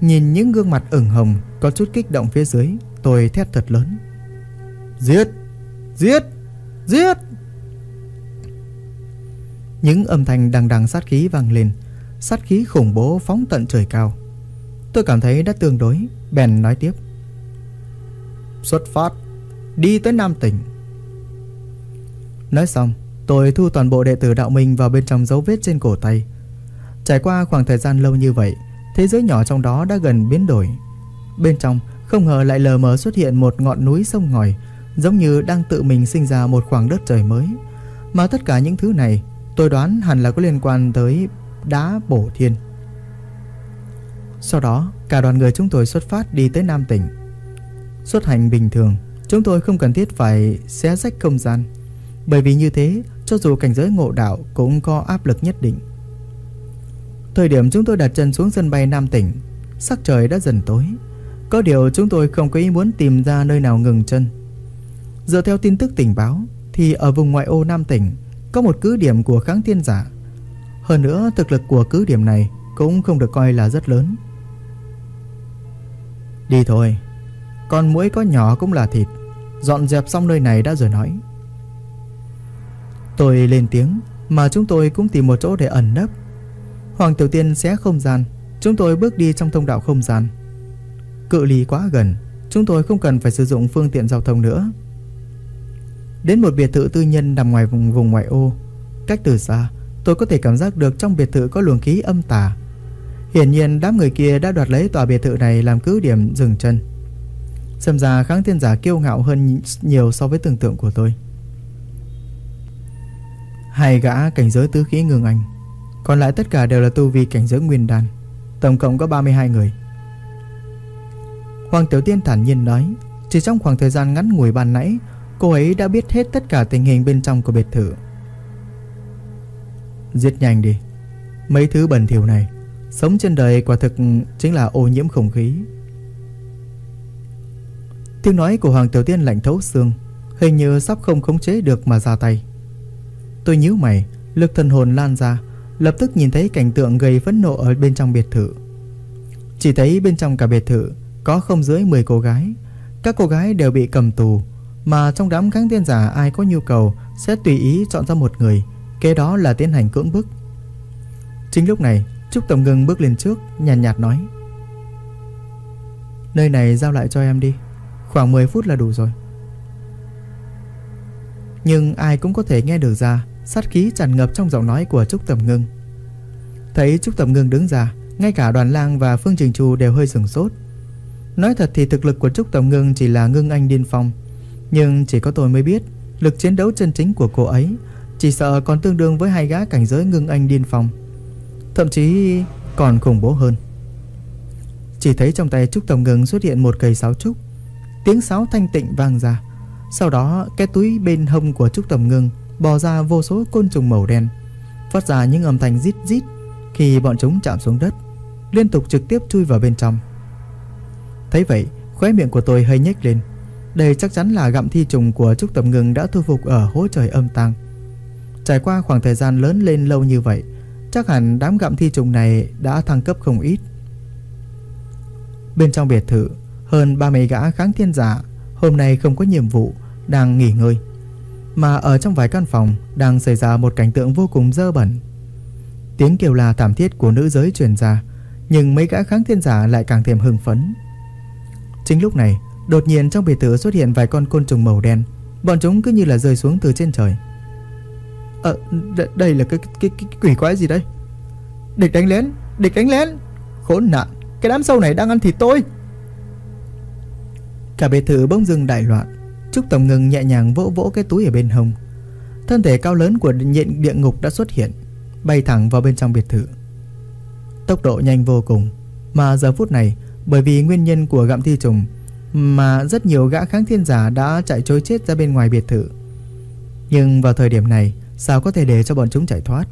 Nhìn những gương mặt ửng hồng Có chút kích động phía dưới Tôi thét thật lớn. Giết! Giết! Giết! Những âm thanh đằng đằng sát khí vang lên. Sát khí khủng bố phóng tận trời cao. Tôi cảm thấy đã tương đối Bèn nói tiếp. Xuất phát. Đi tới Nam tỉnh. Nói xong Tôi thu toàn bộ đệ tử đạo minh vào bên trong dấu vết trên cổ tay. Trải qua khoảng thời gian lâu như vậy Thế giới nhỏ trong đó đã gần biến đổi. Bên trong, không ngờ lại lờ mờ xuất hiện một ngọn núi sông ngòi, Giống như đang tự mình sinh ra một khoảng đất trời mới. Mà tất cả những thứ này, Tôi đoán hẳn là có liên quan tới đá bổ thiên. Sau đó, cả đoàn người chúng tôi xuất phát đi tới Nam tỉnh. Xuất hành bình thường, Chúng tôi không cần thiết phải xé rách không gian. Bởi vì như thế, Cho dù cảnh giới ngộ đạo Cũng có áp lực nhất định. Thời điểm chúng tôi đặt chân xuống sân bay Nam tỉnh, Sắc trời đã dần tối. Có điều chúng tôi không có ý muốn tìm ra nơi nào ngừng chân. Dựa theo tin tức tình báo, Thì ở vùng ngoại ô Nam tỉnh Có một cứ điểm của kháng thiên giả. Hơn nữa, thực lực của cứ điểm này Cũng không được coi là rất lớn. Đi thôi, Con mũi có nhỏ cũng là thịt. Dọn dẹp xong nơi này đã rồi nói. Tôi lên tiếng, Mà chúng tôi cũng tìm một chỗ để ẩn nấp. Hoàng Tiểu Tiên xé không gian. Chúng tôi bước đi trong thông đạo không gian. Cự ly quá gần. Chúng tôi không cần phải sử dụng phương tiện giao thông nữa. Đến một biệt thự tư nhân nằm ngoài vùng, vùng ngoại ô. Cách từ xa Tôi có thể cảm giác được trong biệt thự có luồng khí âm tà. Hiển nhiên đám người kia đã đoạt lấy tòa biệt thự này làm cứ điểm dừng chân. Xem ra kháng thiên giả kiêu ngạo hơn nhiều so với tưởng tượng của tôi. Hai gã cảnh giới tứ khí ngừng anh. Còn lại tất cả đều là tu vi cảnh giới nguyên đan. Tổng cộng có 32 người. Hoàng Tiểu Tiên thản nhiên nói, Chỉ trong khoảng thời gian ngắn ngủi ban nãy, Cô ấy đã biết hết tất cả tình hình bên trong của biệt thự. Giết nhanh đi. Mấy thứ bẩn thỉu này, Sống trên đời quả thực chính là ô nhiễm không khí. Tiếng nói của Hoàng Tiểu Tiên lạnh thấu xương, Hình như sắp không khống chế được mà ra tay. Tôi nhíu mày, Lực thần hồn lan ra Lập tức nhìn thấy cảnh tượng gây phẫn nộ ở bên trong biệt thự. Chỉ thấy bên trong cả biệt thự Có không dưới 10 cô gái. Các cô gái đều bị cầm tù Mà trong đám kháng tiên giả ai có nhu cầu Sẽ tùy ý chọn ra một người Kế đó là tiến hành cưỡng bức. Chính lúc này Trúc Tổng Ngưng bước lên trước Nhàn nhạt, nhạt nói Nơi này giao lại cho em đi Khoảng 10 phút là đủ rồi. Nhưng ai cũng có thể nghe được ra Sát khí tràn ngập trong giọng nói của Trúc Tầm Ngưng. Thấy Trúc Tầm Ngưng đứng ra, Ngay cả đoàn lang và Phương Trình Trù đều hơi sừng sốt. Nói thật thì thực lực của Trúc Tầm Ngưng chỉ là ngưng anh điên phong, Nhưng chỉ có tôi mới biết, Lực chiến đấu chân chính của cô ấy Chỉ sợ còn tương đương với hai gã cảnh giới ngưng anh điên phong, Thậm chí còn khủng bố hơn. Chỉ thấy trong tay Trúc Tầm Ngưng xuất hiện một cây sáo trúc, Tiếng sáo thanh tịnh vang ra, Sau đó cái túi bên hông của Trúc Tầm Ngưng Bò ra vô số côn trùng màu đen, Phát ra những âm thanh rít rít Khi bọn chúng chạm xuống đất, Liên tục trực tiếp chui vào bên trong. Thấy vậy, khóe miệng của tôi hơi nhếch lên. Đây chắc chắn là gặm thi trùng của Trúc Tầm ngừng đã thu phục ở hố trời âm tang. Trải qua khoảng thời gian lớn lên lâu như vậy, Chắc hẳn đám gặm thi trùng này đã thăng cấp không ít. Bên trong biệt thự, hơn 30 gã kháng thiên giả, Hôm nay không có nhiệm vụ, Đang nghỉ ngơi. Mà ở trong vài căn phòng Đang xảy ra một cảnh tượng vô cùng dơ bẩn. Tiếng kêu la thảm thiết của nữ giới truyền ra Nhưng mấy gã kháng thiên giả lại càng thêm hưng phấn. Chính lúc này Đột nhiên trong biệt thự xuất hiện vài con côn trùng màu đen. Bọn chúng cứ như là rơi xuống từ trên trời. Ờ đây là cái, cái, cái, cái quỷ quái gì đây Địch đánh lén Địch đánh lén. Khốn nạn Cái đám sâu này đang ăn thịt tôi. Cả biệt thự bỗng dưng đại loạn. Trúc Tổng Ngừng nhẹ nhàng vỗ vỗ cái túi ở bên hông. Thân thể cao lớn của nhện địa ngục đã xuất hiện, Bay thẳng vào bên trong biệt thự. Tốc độ nhanh vô cùng, Mà giờ phút này, Bởi vì nguyên nhân của gặm thi trùng, Mà rất nhiều gã kháng thiên giả đã chạy trối chết ra bên ngoài biệt thự. Nhưng vào thời điểm này, Sao có thể để cho bọn chúng chạy thoát?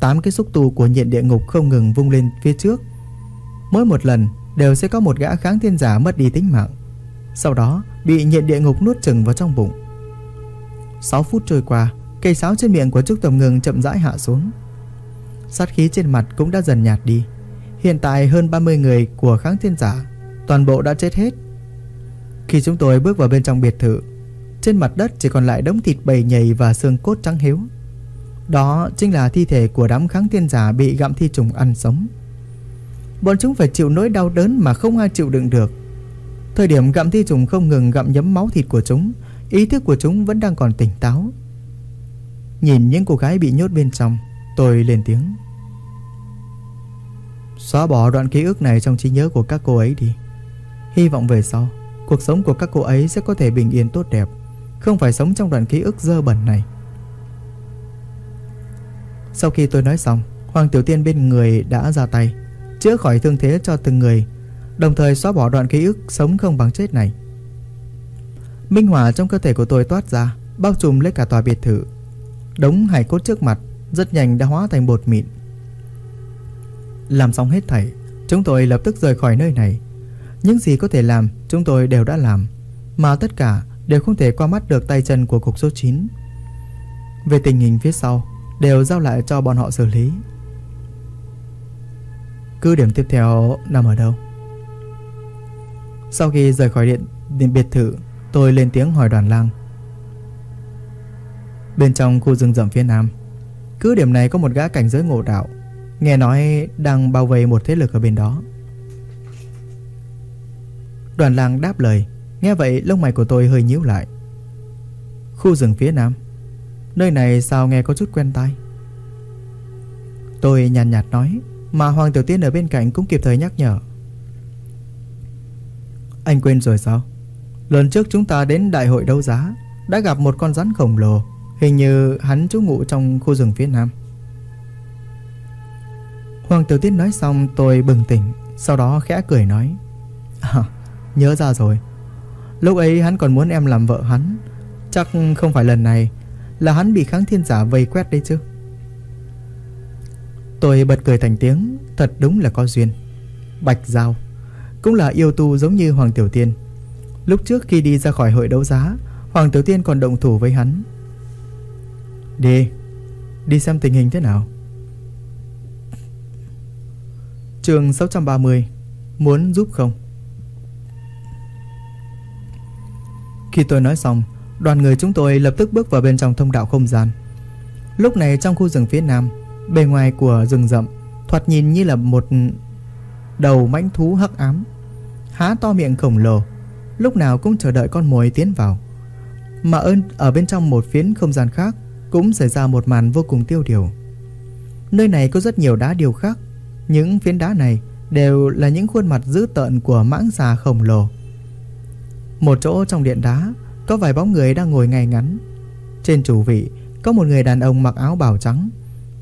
Tám cái xúc tu của nhện địa ngục không ngừng vung lên phía trước. Mỗi một lần đều sẽ có một gã kháng thiên giả mất đi tính mạng. Sau đó bị nhiệt địa ngục nuốt chừng vào trong bụng. 6 phút trôi qua, Cây sáo trên miệng của Trúc Tầm Ngừng chậm rãi hạ xuống. Sát khí trên mặt cũng đã dần nhạt đi. Hiện tại hơn 30 người của kháng thiên giả, Toàn bộ đã chết hết. Khi chúng tôi bước vào bên trong biệt thự, Trên mặt đất chỉ còn lại đống thịt bầy nhầy và xương cốt trắng hiếu. Đó chính là thi thể của đám kháng thiên giả bị gặm thi trùng ăn sống. Bọn chúng phải chịu nỗi đau đớn mà không ai chịu đựng được. Thời điểm gặm thi trùng không ngừng gặm nhấm máu thịt của chúng, Ý thức của chúng vẫn đang còn tỉnh táo. Nhìn những cô gái bị nhốt bên trong, Tôi lên tiếng. Xóa bỏ đoạn ký ức này trong trí nhớ của các cô ấy đi. Hy vọng về sau, Cuộc sống của các cô ấy sẽ có thể bình yên tốt đẹp, Không phải sống trong đoạn ký ức dơ bẩn này. Sau khi tôi nói xong, Hoàng Tiểu Tiên bên người đã ra tay, Chữa khỏi thương thế cho từng người Đồng thời xóa bỏ đoạn ký ức sống không bằng chết này. Minh hỏa trong cơ thể của tôi toát ra, Bao trùm lấy cả tòa biệt thự. Đống hải cốt trước mặt Rất nhanh đã hóa thành bột mịn. Làm xong hết thảy, Chúng tôi lập tức rời khỏi nơi này. Những gì có thể làm, chúng tôi đều đã làm, Mà tất cả đều không thể qua mắt được tay chân của cục số 9 Về tình hình phía sau, Đều giao lại cho bọn họ xử lý. Cứ điểm tiếp theo nằm ở đâu? Sau khi rời khỏi điện, điện biệt thự Tôi lên tiếng hỏi đoàn lang. Bên trong khu rừng rậm phía nam Cứ điểm này có một gã cảnh giới ngộ đạo Nghe nói đang bao vây một thế lực ở bên đó. Đoàn lang đáp lời Nghe vậy lông mày của tôi hơi nhíu lại. Khu rừng phía nam Nơi này sao nghe có chút quen tai? Tôi nhàn nhạt, nhạt nói Mà Hoàng Tiểu Tiên ở bên cạnh cũng kịp thời nhắc nhở. Anh quên rồi sao? Lần trước chúng ta đến đại hội đấu giá, Đã gặp một con rắn khổng lồ, Hình như hắn trú ngụ trong khu rừng phía nam. Hoàng Tiểu Tiết nói xong, tôi bừng tỉnh, Sau đó khẽ cười nói À nhớ ra rồi. Lúc ấy hắn còn muốn em làm vợ hắn, Chắc không phải lần này Là hắn bị kháng thiên giả vây quét đấy chứ. Tôi bật cười thành tiếng, Thật đúng là có duyên. Bạch Giao cũng là yêu tu giống như Hoàng Tiểu Tiên. Lúc trước khi đi ra khỏi hội đấu giá, Hoàng Tiểu Tiên còn động thủ với hắn. Đi Đi xem tình hình thế nào. Trường 630 Muốn giúp không? Khi tôi nói xong, Đoàn người chúng tôi lập tức bước vào bên trong thông đạo không gian. Lúc này trong khu rừng phía nam, Bề ngoài của rừng rậm, Thoạt nhìn như là một Đầu mãnh thú hắc ám. Há to miệng khổng lồ, Lúc nào cũng chờ đợi con mồi tiến vào. Mà ơn, ở bên trong một phiến không gian khác Cũng xảy ra một màn vô cùng tiêu điều. Nơi này có rất nhiều đá điều khác, Những phiến đá này Đều là những khuôn mặt dữ tợn của mãng xà khổng lồ. Một chỗ trong điện đá Có vài bóng người đang ngồi ngay ngắn. Trên chủ vị Có một người đàn ông mặc áo bào trắng,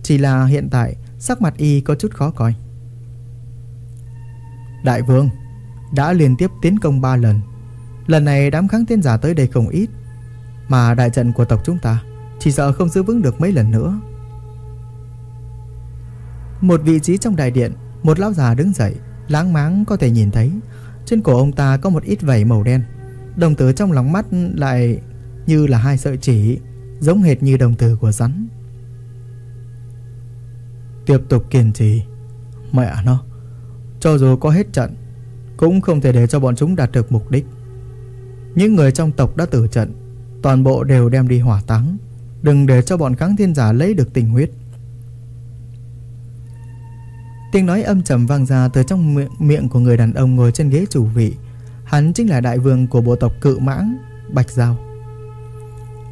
Chỉ là hiện tại Sắc mặt y có chút khó coi. Đại vương đã liên tiếp tiến công 3 lần. Lần này đám kháng tiên giả tới đây không ít, Mà đại trận của tộc chúng ta Chỉ sợ không giữ vững được mấy lần nữa. Một vị trí trong đại điện, Một lão già đứng dậy, Láng máng có thể nhìn thấy. Trên cổ ông ta có một ít vảy màu đen, Đồng tử trong lòng mắt lại Như là hai sợi chỉ, Giống hệt như đồng tử của rắn. Tiếp tục kiên trì, Mẹ nó, Cho dù có hết trận cũng không thể để cho bọn chúng đạt được mục đích. Những người trong tộc đã tử trận Toàn bộ đều đem đi hỏa táng. Đừng để cho bọn kháng thiên giả lấy được tình huyết. Tiếng nói âm trầm vang ra từ trong miệng, miệng của người đàn ông ngồi trên ghế chủ vị. Hắn chính là đại vương của bộ tộc cự mãng Bạch Giao.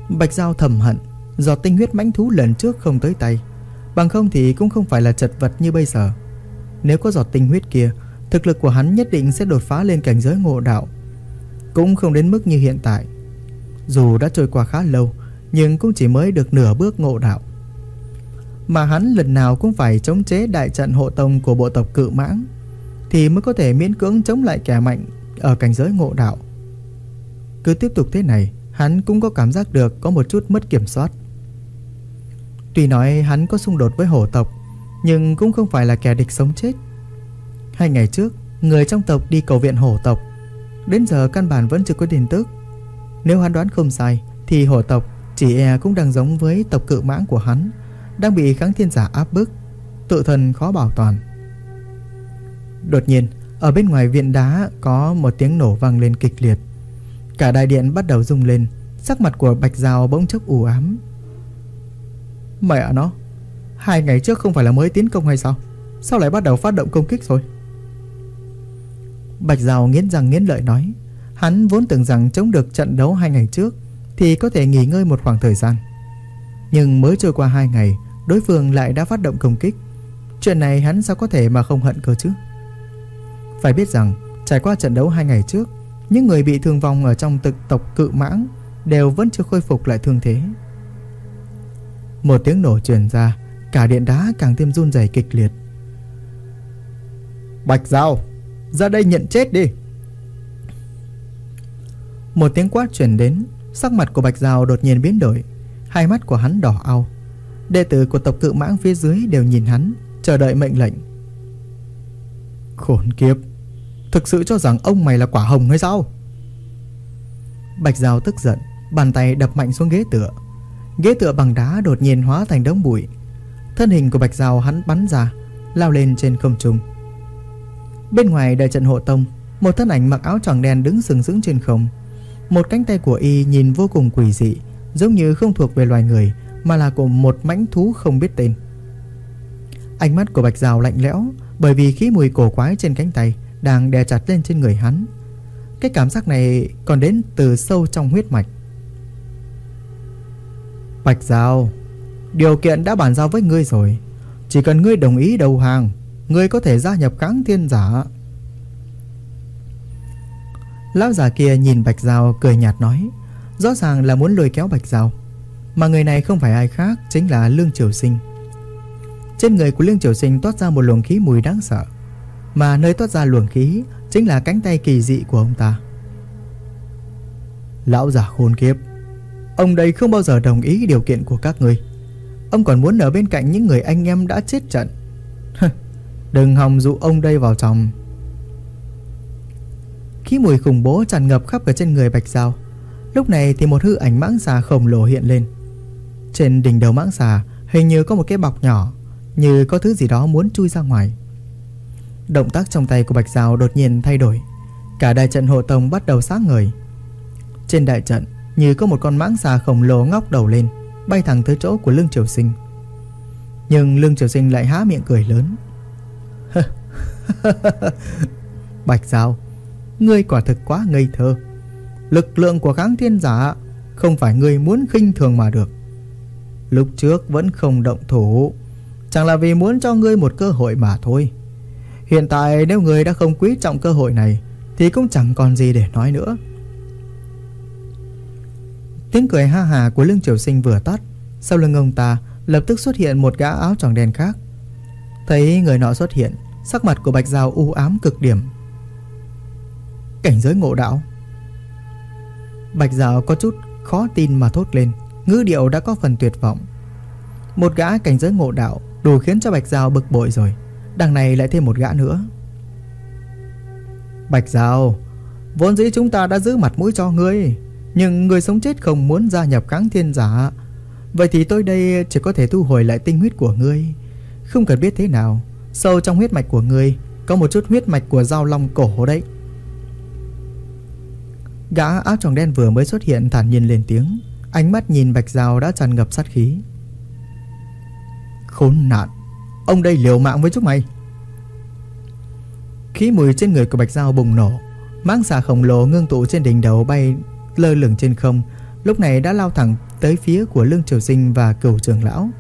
Bạch Giao thầm hận Do tinh huyết mãnh thú lần trước không tới tay. Bằng không thì cũng không phải là chật vật như bây giờ. Nếu có giọt tinh huyết kia Thực lực của hắn nhất định sẽ đột phá lên cảnh giới ngộ đạo. Cũng không đến mức như hiện tại. Dù đã trôi qua khá lâu, Nhưng cũng chỉ mới được nửa bước ngộ đạo. Mà hắn lần nào cũng phải chống chế đại trận hộ tông của bộ tộc cự mãng, Thì mới có thể miễn cưỡng chống lại kẻ mạnh Ở cảnh giới ngộ đạo. Cứ tiếp tục thế này, Hắn cũng có cảm giác được có một chút mất kiểm soát. Tuy nói hắn có xung đột với hổ tộc, Nhưng cũng không phải là kẻ địch sống chết. Hai ngày trước, Người trong tộc đi cầu viện hổ tộc. Đến giờ căn bản vẫn chưa có tin tức. Nếu hắn đoán không sai, Thì hổ tộc chỉ e cũng đang giống với tộc cự mãng của hắn, Đang bị kháng thiên giả áp bức, Tự thân khó bảo toàn. Đột nhiên, Ở bên ngoài viện đá Có một tiếng nổ vang lên kịch liệt. Cả đại điện bắt đầu rung lên, Sắc mặt của Bạch Giao bỗng chốc u ám. Mẹ nó, Hai ngày trước không phải là mới tiến công hay sao? Sao lại bắt đầu phát động công kích rồi? Bạch Giao nghiến răng nghiến lợi nói, Hắn vốn tưởng rằng chống được trận đấu hai ngày trước Thì có thể nghỉ ngơi một khoảng thời gian. Nhưng mới trôi qua hai ngày, Đối phương lại đã phát động công kích. Chuyện này hắn sao có thể mà không hận cơ chứ? Phải biết rằng, Trải qua trận đấu hai ngày trước, Những người bị thương vong ở trong tực tộc cự mãng Đều vẫn chưa khôi phục lại thương thế. Một tiếng nổ truyền ra, Cả điện đá càng thêm run rẩy kịch liệt. Bạch Giao! Ra đây nhận chết đi. Một tiếng quát truyền đến, Sắc mặt của Bạch Giao đột nhiên biến đổi, Hai mắt của hắn đỏ ao. Đệ tử của tộc cự mãng phía dưới đều nhìn hắn, Chờ đợi mệnh lệnh. Khốn kiếp, Thực sự cho rằng ông mày là quả hồng hay sao? Bạch Giao tức giận, Bàn tay đập mạnh xuống ghế tựa. Ghế tựa bằng đá đột nhiên hóa thành đống bụi. Thân hình của Bạch Giao hắn bắn ra, Lao lên trên không trung. Bên ngoài đại trận hộ tông, Một thân ảnh mặc áo choàng đen đứng sừng sững trên không. Một cánh tay của y nhìn vô cùng quỷ dị, Giống như không thuộc về loài người, Mà là của một mãnh thú không biết tên. Ánh mắt của Bạch rào lạnh lẽo, Bởi vì khí mùi cổ quái trên cánh tay Đang đè chặt lên trên người hắn. Cái cảm giác này còn đến từ sâu trong huyết mạch. Bạch Giao, Điều kiện đã bàn giao với ngươi rồi. Chỉ cần ngươi đồng ý đầu hàng Ngươi có thể gia nhập kháng thiên giả. Lão già kia nhìn Bạch Giao, cười nhạt nói, Rõ ràng là muốn lôi kéo Bạch Giao, Mà người này không phải ai khác Chính là Lương Triều Sinh. Trên người của Lương Triều Sinh toát ra một luồng khí mùi đáng sợ, Mà nơi toát ra luồng khí Chính là cánh tay kỳ dị của ông ta. Lão giả khôn kiếp, Ông đây không bao giờ đồng ý điều kiện của các người Ông còn muốn ở bên cạnh những người anh em đã chết trận. Đừng hòng dụ ông đây vào trong Khí mùi khủng bố tràn ngập khắp cả trên người Bạch Giao, Lúc này thì một hư ảnh mãng xà khổng lồ hiện lên. Trên đỉnh đầu mãng xà Hình như có một cái bọc nhỏ, Như có thứ gì đó muốn chui ra ngoài. Động tác trong tay của Bạch Giao đột nhiên thay đổi, Cả đại trận hộ tông bắt đầu sáng ngời. Trên đại trận, Như có một con mãng xà khổng lồ ngóc đầu lên, Bay thẳng tới chỗ của Lương Triều Sinh. Nhưng Lương Triều Sinh lại há miệng cười lớn. Bạch Giao, Ngươi quả thực quá ngây thơ. Lực lượng của kháng thiên giả Không phải ngươi muốn khinh thường mà được. Lúc trước vẫn không động thủ, Chẳng là vì muốn cho ngươi một cơ hội mà thôi. Hiện tại nếu ngươi đã không quý trọng cơ hội này, Thì cũng chẳng còn gì để nói nữa. Tiếng cười ha hà của Lương Triều Sinh vừa tắt, Sau lưng ông ta lập tức xuất hiện một gã áo tròn đen khác. Thấy người nọ xuất hiện, Sắc mặt của Bạch Giao u ám cực điểm. Cảnh giới ngộ đạo. Bạch Giao có chút khó tin mà thốt lên, Ngữ điệu đã có phần tuyệt vọng. Một gã cảnh giới ngộ đạo Đủ khiến cho Bạch Giao bực bội rồi, Đằng này lại thêm một gã nữa. Bạch Giao, Vốn dĩ chúng ta đã giữ mặt mũi cho ngươi, Nhưng người sống chết không muốn gia nhập kháng thiên giả. Vậy thì tôi đây chỉ có thể thu hồi lại tinh huyết của ngươi. Không cần biết thế nào. Sâu trong huyết mạch của người, Có một chút huyết mạch của dao long cổ đấy. Gã áo tròng đen vừa mới xuất hiện thản nhiên lên tiếng. Ánh mắt nhìn bạch dao đã tràn ngập sát khí. Khốn nạn! Ông đây liều mạng với chúng mày. Khí mùi trên người của bạch dao bùng nổ. Mãng xà khổng lồ ngưng tụ trên đỉnh đầu bay lơ lửng trên không. Lúc này đã lao thẳng tới phía của Lương Triều Sinh và cửu trường lão.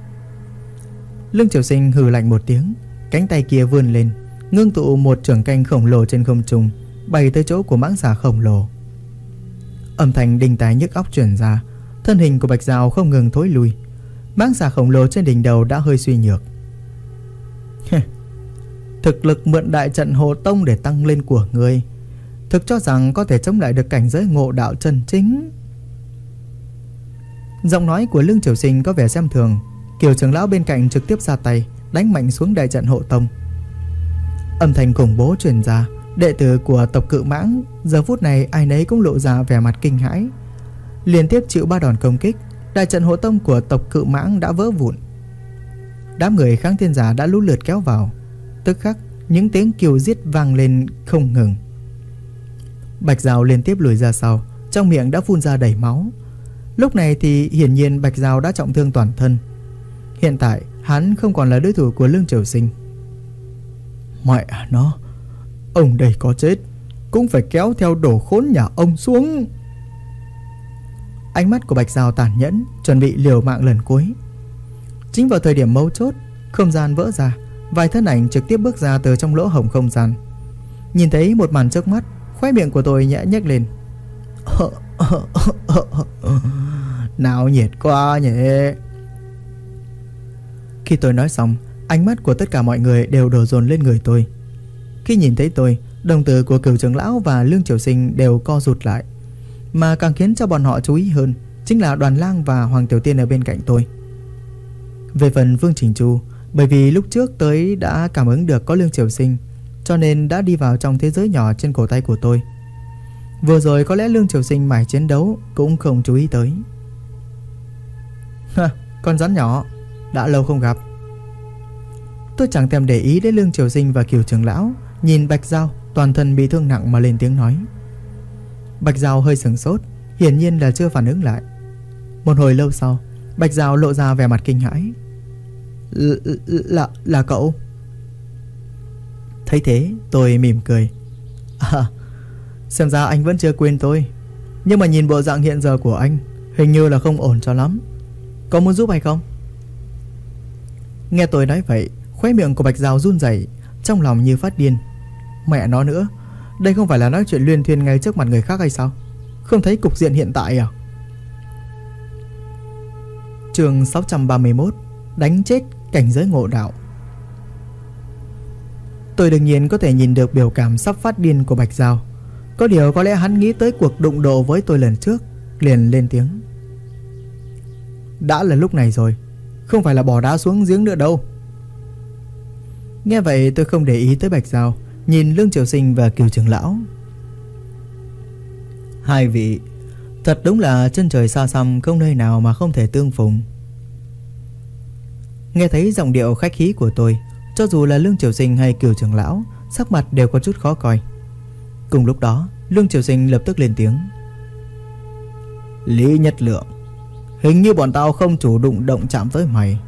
Lương Triều Sinh hừ lạnh một tiếng, Cánh tay kia vươn lên, Ngưng tụ một trường canh khổng lồ trên không trung, Bay tới chỗ của mãng xà khổng lồ. Âm thanh đinh tái nhức óc truyền ra, Thân hình của Bạch Giao không ngừng thối lui. Mãng xà khổng lồ trên đỉnh đầu đã hơi suy nhược. Thực lực mượn đại trận hồ tông để tăng lên của người Thực cho rằng có thể chống lại được cảnh giới ngộ đạo chân chính. Giọng nói của Lương Triều Sinh có vẻ xem thường Kiều trưởng lão bên cạnh trực tiếp ra tay, Đánh mạnh xuống đại trận hộ tông. Âm thanh khủng bố truyền ra, Đệ tử của tộc cự mãng, Giờ phút này ai nấy cũng lộ ra vẻ mặt kinh hãi. Liên tiếp chịu ba đòn công kích, Đại trận hộ tông của tộc cự mãng đã vỡ vụn. Đám người kháng thiên giả đã lũ lượt kéo vào. Tức khắc, Những tiếng kiều giết vang lên không ngừng. Bạch Giao liên tiếp lùi ra sau, Trong miệng đã phun ra đầy máu. Lúc này thì hiển nhiên Bạch Giao đã trọng thương toàn thân. Hiện tại, hắn không còn là đối thủ của Lương Triều Sinh. Mẹ nó, Ông đây có chết, Cũng phải kéo theo đổ khốn nhà ông xuống. Ánh mắt của Bạch Giao tàn nhẫn, Chuẩn bị liều mạng lần cuối. Chính vào thời điểm mấu chốt, Không gian vỡ ra, Vài thân ảnh trực tiếp bước ra từ trong lỗ hổng không gian. Nhìn thấy một màn trước mắt Khoe miệng của tôi nhẽ nhếch lên. Nào nhiệt quá nhỉ. Khi tôi nói xong Ánh mắt của tất cả mọi người đều đổ dồn lên người tôi. Khi nhìn thấy tôi Đồng tử của cửu trưởng lão và lương triều sinh đều co rụt lại. Mà càng khiến cho bọn họ chú ý hơn Chính là đoàn lang và hoàng tiểu tiên ở bên cạnh tôi. Về phần Vương Trình Chu Bởi vì lúc trước tới đã cảm ứng được có lương triều sinh Cho nên đã đi vào trong thế giới nhỏ trên cổ tay của tôi. Vừa rồi có lẽ lương triều sinh mải chiến đấu Cũng không chú ý tới. Ha, con rắn nhỏ. Đã lâu không gặp. Tôi chẳng thèm để ý đến Lương Triều Sinh và Kiều Trường Lão. Nhìn Bạch Giao, toàn thân bị thương nặng mà lên tiếng nói. Bạch Giao hơi sừng sốt, Hiển nhiên là chưa phản ứng lại. Một hồi lâu sau, Bạch Giao lộ ra vẻ mặt kinh hãi. L, Là là cậu? Thấy thế, tôi mỉm cười. À Xem ra anh vẫn chưa quên tôi. Nhưng mà nhìn bộ dạng hiện giờ của anh, Hình như là không ổn cho lắm. Có muốn giúp hay không? Nghe tôi nói vậy Khóe miệng của Bạch Giao run rẩy, trong lòng như phát điên. Mẹ nó nữa, đây không phải là nói chuyện luyên thuyên ngay trước mặt người khác hay sao? Không thấy cục diện hiện tại à? Trường 631 Đánh chết cảnh giới ngộ đạo Tôi đương nhiên có thể nhìn được biểu cảm sắp phát điên của Bạch Giao Có điều có lẽ hắn nghĩ tới cuộc đụng độ với tôi lần trước Liền lên tiếng Đã là lúc này rồi không phải là bỏ đá xuống giếng nữa đâu. Nghe vậy tôi không để ý tới Bạch Giao, Nhìn Lương Triều Sinh và Kiều Trường Lão. Hai vị, Thật đúng là chân trời xa xăm Không nơi nào mà không thể tương phùng. Nghe thấy giọng điệu khách khí của tôi, Cho dù là Lương Triều Sinh hay Kiều Trường Lão, Sắc mặt đều có chút khó coi. Cùng lúc đó, Lương Triều Sinh lập tức lên tiếng. Lý Nhất Lượng Hình như bọn tao không chủ động động chạm tới mày.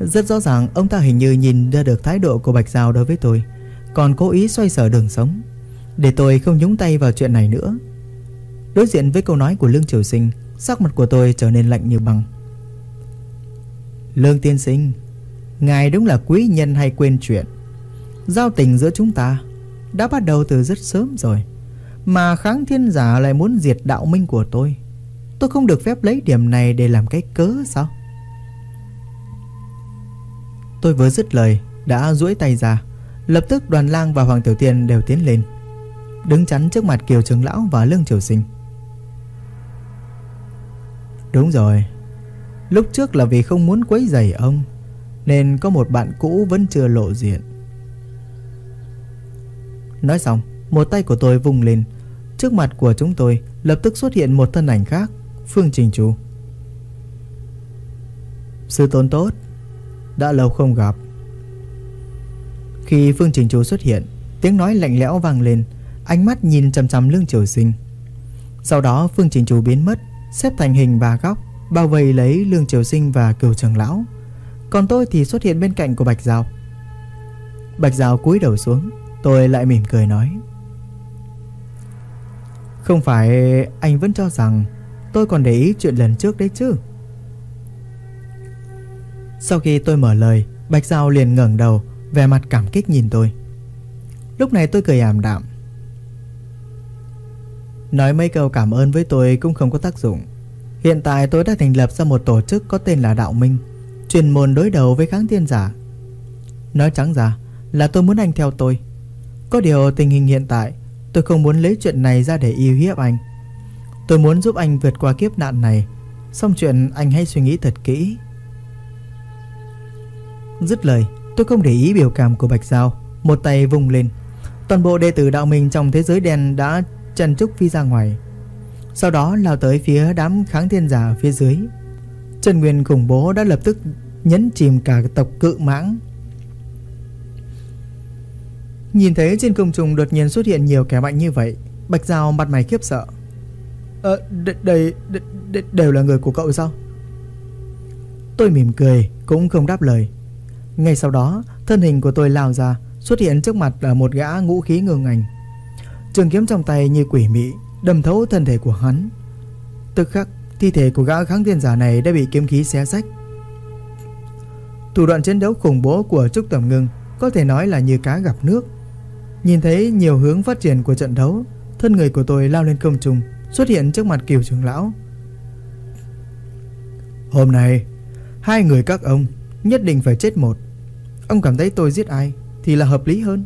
Rất rõ ràng, ông ta hình như nhìn ra được thái độ của Bạch Giao đối với tôi. Còn cố ý xoay sở đường sống, Để tôi không nhúng tay vào chuyện này nữa. Đối diện với câu nói của Lương Triều Sinh, Sắc mặt của tôi trở nên lạnh như băng. Lương Tiên Sinh, Ngài đúng là quý nhân hay quên chuyện. Giao tình giữa chúng ta Đã bắt đầu từ rất sớm rồi, Mà kháng thiên giả lại muốn diệt đạo minh của tôi. Tôi không được phép lấy điểm này để làm cái cớ sao? Tôi vừa dứt lời, Đã duỗi tay ra. Lập tức đoàn lang và Hoàng Tiểu Tiên đều tiến lên, Đứng chắn trước mặt Kiều Trường Lão và Lương Triều Sinh. Đúng rồi, Lúc trước là vì không muốn quấy rầy ông, Nên có một bạn cũ vẫn chưa lộ diện. Nói xong, Một tay của tôi vung lên. Trước mặt của chúng tôi, Lập tức xuất hiện một thân ảnh khác. Phương Trình Chủ Sư tôn tốt, đã lâu không gặp. Khi Phương Trình Chú xuất hiện, Tiếng nói lạnh lẽo vang lên, Ánh mắt nhìn chằm chằm lương triều sinh. Sau đó, Phương Trình Chú biến mất, Xếp thành hình ba góc, Bao vây lấy lương triều sinh và cửu trường lão. Còn tôi thì xuất hiện bên cạnh của Bạch Giao. Bạch Giao cúi đầu xuống, Tôi lại mỉm cười nói. Không phải anh vẫn cho rằng Tôi còn để ý chuyện lần trước đấy chứ. Sau khi tôi mở lời, Bạch Giao liền ngẩng đầu, Vẻ mặt cảm kích nhìn tôi. Lúc này tôi cười ảm đạm. Nói mấy câu cảm ơn với tôi cũng không có tác dụng. Hiện tại tôi đã thành lập ra một tổ chức có tên là Đạo Minh, Chuyên môn đối đầu với kháng thiên giả. Nói trắng ra là tôi muốn anh theo tôi. Có điều tình hình hiện tại, Tôi không muốn lấy chuyện này ra để yêu hiếp anh. Tôi muốn giúp anh vượt qua kiếp nạn này. Xong chuyện anh hãy suy nghĩ thật kỹ. Dứt lời, tôi không để ý biểu cảm của Bạch Giao. Một tay vùng lên. Toàn bộ đệ tử đạo minh trong thế giới đen đã chân trúc phi ra ngoài. Sau đó lao tới phía đám kháng thiên giả phía dưới. Trần Nguyên khủng bố đã lập tức nhấn chìm cả tộc cự mãng. Nhìn thấy trên công trùng đột nhiên xuất hiện nhiều kẻ mạnh như vậy, Bạch Giao mặt mày khiếp sợ. Ờ, đây, đều là người của cậu sao? Tôi mỉm cười, cũng không đáp lời. Ngay sau đó, thân hình của tôi lao ra Xuất hiện trước mặt là một gã ngũ khí ngưng ngành Trường kiếm trong tay như quỷ mị Đâm thấu thân thể của hắn. Tức khắc Thi thể của gã kháng thiên giả này đã bị kiếm khí xé rách. Thủ đoạn chiến đấu khủng bố của Trúc Tầm Ngưng Có thể nói là như cá gặp nước. Nhìn thấy nhiều hướng phát triển của trận đấu Thân người của tôi lao lên không trung. Xuất hiện trước mặt kiều trưởng lão. Hôm nay, Hai người các ông Nhất định phải chết một. Ông cảm thấy tôi giết ai Thì là hợp lý hơn.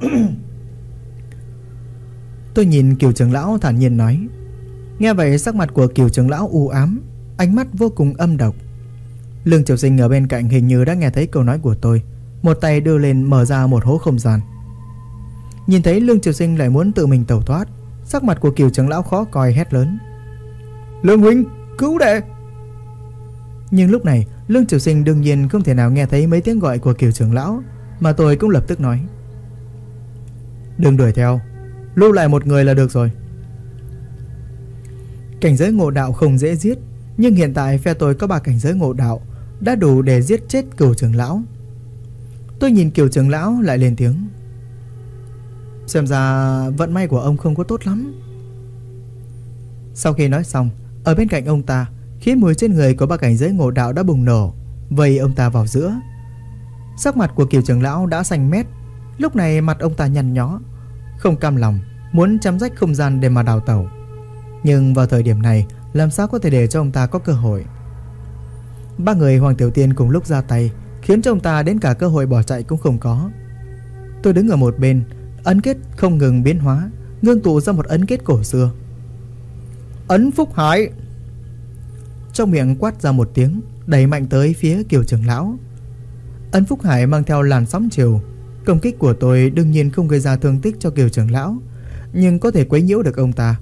Tôi nhìn kiều trưởng lão thản nhiên nói. Nghe vậy, sắc mặt của kiều trưởng lão u ám, Ánh mắt vô cùng âm độc. Lương Triều Sinh ở bên cạnh hình như đã nghe thấy câu nói của tôi. Một tay đưa lên mở ra một hố không gian. Nhìn thấy Lương Triều Sinh lại muốn tự mình tẩu thoát Sắc mặt của kiều trưởng lão khó coi hét lớn. Lương Huynh, cứu đệ! Nhưng lúc này, Lương Triều Sinh đương nhiên không thể nào nghe thấy mấy tiếng gọi của kiều trưởng lão, Mà tôi cũng lập tức nói. Đừng đuổi theo, Lưu lại một người là được rồi. Cảnh giới ngộ đạo không dễ giết, Nhưng hiện tại phe tôi có ba cảnh giới ngộ đạo, Đã đủ để giết chết cửu trưởng lão. Tôi nhìn cửu trưởng lão lại lên tiếng. Xem ra vận may của ông không có tốt lắm. Sau khi nói xong, Ở bên cạnh ông ta, Khí mùi trên người của ba cảnh giới ngộ đạo đã bùng nổ, Vây ông ta vào giữa. Sắc mặt của kiều trưởng lão đã xanh mét, Lúc này mặt ông ta nhăn nhó, Không cam lòng, Muốn chăm rách không gian để mà đào tẩu. Nhưng vào thời điểm này, Làm sao có thể để cho ông ta có cơ hội? Ba người Hoàng Tiểu Tiên cùng lúc ra tay, Khiến cho ông ta đến cả cơ hội bỏ chạy cũng không có. Tôi đứng ở một bên Ấn kết không ngừng biến hóa, Ngưng tụ ra một ấn kết cổ xưa. Ấn Phúc Hải. Trong miệng quát ra một tiếng, Đẩy mạnh tới phía kiều trưởng lão. Ấn Phúc Hải mang theo làn sóng chiều. Công kích của tôi đương nhiên không gây ra thương tích cho kiều trưởng lão, Nhưng có thể quấy nhiễu được ông ta,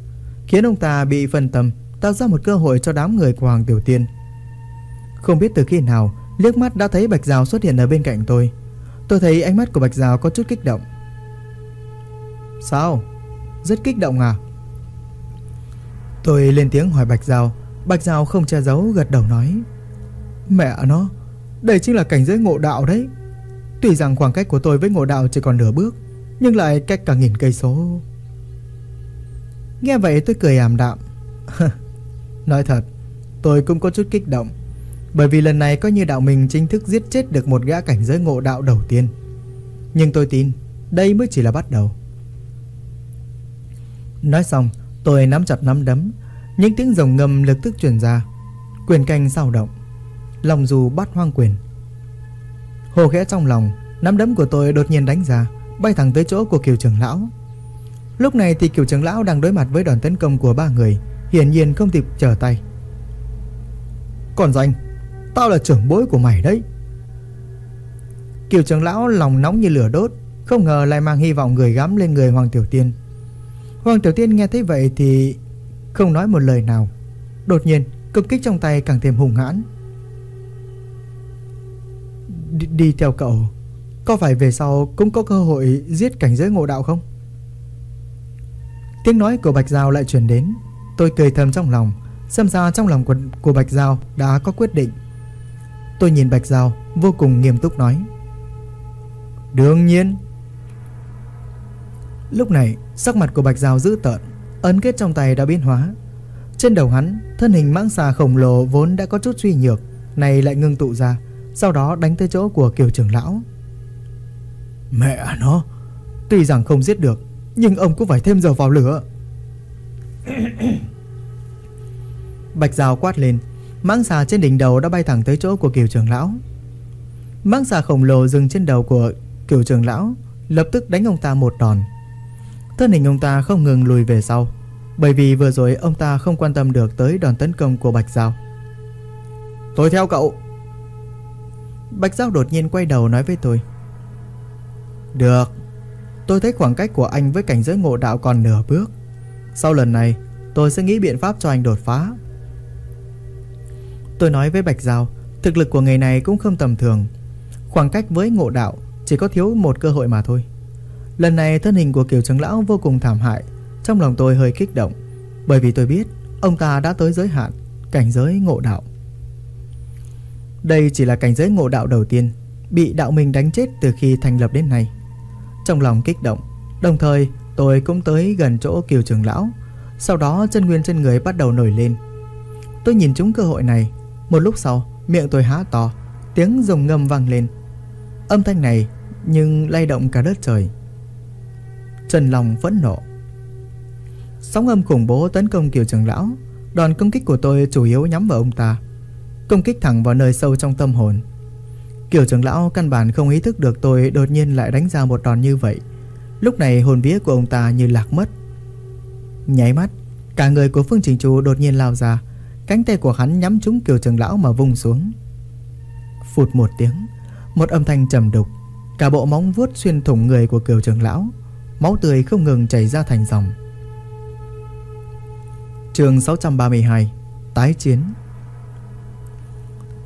Khiến ông ta bị phân tâm, Tạo ra một cơ hội cho đám người của Hoàng Tiểu Tiên. Không biết từ khi nào, Liếc mắt đã thấy Bạch Giao xuất hiện ở bên cạnh tôi. Tôi thấy ánh mắt của Bạch Giao có chút kích động. Sao? Rất kích động à? Tôi lên tiếng hỏi Bạch Giao. Bạch Giao không che giấu, gật đầu nói, Mẹ nó, Đây chính là cảnh giới ngộ đạo đấy. Tuy rằng khoảng cách của tôi với ngộ đạo chỉ còn nửa bước, Nhưng lại cách cả nghìn cây số. Nghe vậy tôi cười ảm đạm. Nói thật, Tôi cũng có chút kích động, Bởi vì lần này coi như đạo mình chính thức giết chết được một gã cảnh giới ngộ đạo đầu tiên. Nhưng tôi tin, Đây mới chỉ là bắt đầu. Nói xong, tôi nắm chặt nắm đấm. Những tiếng rồng ngầm lực tức truyền ra. Quyền canh sao động. Lòng dù bắt hoang quyền. Hồ khẽ trong lòng, Nắm đấm của tôi đột nhiên đánh ra, Bay thẳng tới chỗ của kiều trưởng lão. Lúc này thì kiều trưởng lão đang đối mặt với đòn tấn công của ba người, Hiển nhiên không kịp trở tay. Còn danh Tao là trưởng bối của mày đấy. Kiều trưởng lão lòng nóng như lửa đốt, Không ngờ lại mang hy vọng người gắm lên người Hoàng Tiểu Tiên. Hoàng Tiểu Tiên nghe thấy vậy thì Không nói một lời nào. Đột nhiên công kích trong tay càng thêm hùng hãn. Đi, đi theo cậu Có phải về sau cũng có cơ hội Giết cảnh giới ngộ đạo không? Tiếng nói của Bạch Giao lại truyền đến. Tôi cười thầm trong lòng Xem ra trong lòng của, của Bạch Giao đã có quyết định. Tôi nhìn Bạch Giao Vô cùng nghiêm túc nói. Đương nhiên Lúc này sắc mặt của Bạch Giao dữ tợn Ấn kết trong tay đã biến hóa. Trên đầu hắn Thân hình mãng xà khổng lồ vốn đã có chút suy nhược Này lại ngưng tụ ra Sau đó đánh tới chỗ của kiều trưởng lão. Mẹ nó! Tuy rằng không giết được Nhưng ông cũng phải thêm dầu vào lửa. Bạch Giao quát lên Mãng xà trên đỉnh đầu đã bay thẳng tới chỗ của kiều trưởng lão. Mãng xà khổng lồ dừng trên đầu của kiều trưởng lão Lập tức đánh ông ta một đòn Thân hình ông ta không ngừng lùi về sau, Bởi vì vừa rồi ông ta không quan tâm được tới đòn tấn công của Bạch Giao. Tôi theo cậu. Bạch Giao đột nhiên quay đầu nói với tôi. Được, Tôi thấy khoảng cách của anh với cảnh giới ngộ đạo còn nửa bước. Sau lần này, Tôi sẽ nghĩ biện pháp cho anh đột phá. Tôi nói với Bạch Giao, Thực lực của người này cũng không tầm thường. Khoảng cách với ngộ đạo Chỉ có thiếu một cơ hội mà thôi. Lần này thân hình của Kiều trưởng lão vô cùng thảm hại, Trong lòng tôi hơi kích động, Bởi vì tôi biết ông ta đã tới giới hạn, Cảnh giới ngộ đạo. Đây chỉ là cảnh giới ngộ đạo đầu tiên Bị đạo mình đánh chết từ khi thành lập đến nay. Trong lòng kích động, Đồng thời tôi cũng tới gần chỗ Kiều trưởng lão, Sau đó chân nguyên trên người bắt đầu nổi lên. Tôi nhìn chúng cơ hội này, Một lúc sau, miệng tôi há to, Tiếng rồng ngâm vang lên. Âm thanh này nhưng lay động cả đất trời. Trần Long vẫn nộ. Sóng âm khủng bố tấn công Kiều trưởng lão. Đòn công kích của tôi chủ yếu nhắm vào ông ta. Công kích thẳng vào nơi sâu trong tâm hồn. Kiều trưởng lão căn bản không ý thức được tôi đột nhiên lại đánh ra một đòn như vậy. Lúc này hồn vía của ông ta như lạc mất. Nháy mắt, Cả người của Phương Trình Chu đột nhiên lao ra. Cánh tay của hắn nhắm trúng Kiều trưởng lão mà vung xuống. Phụt một tiếng, Một âm thanh trầm đục. Cả bộ móng vuốt xuyên thủng người của Kiều trưởng lão. Máu tươi không ngừng chảy ra thành dòng. Trường 632 Tái chiến.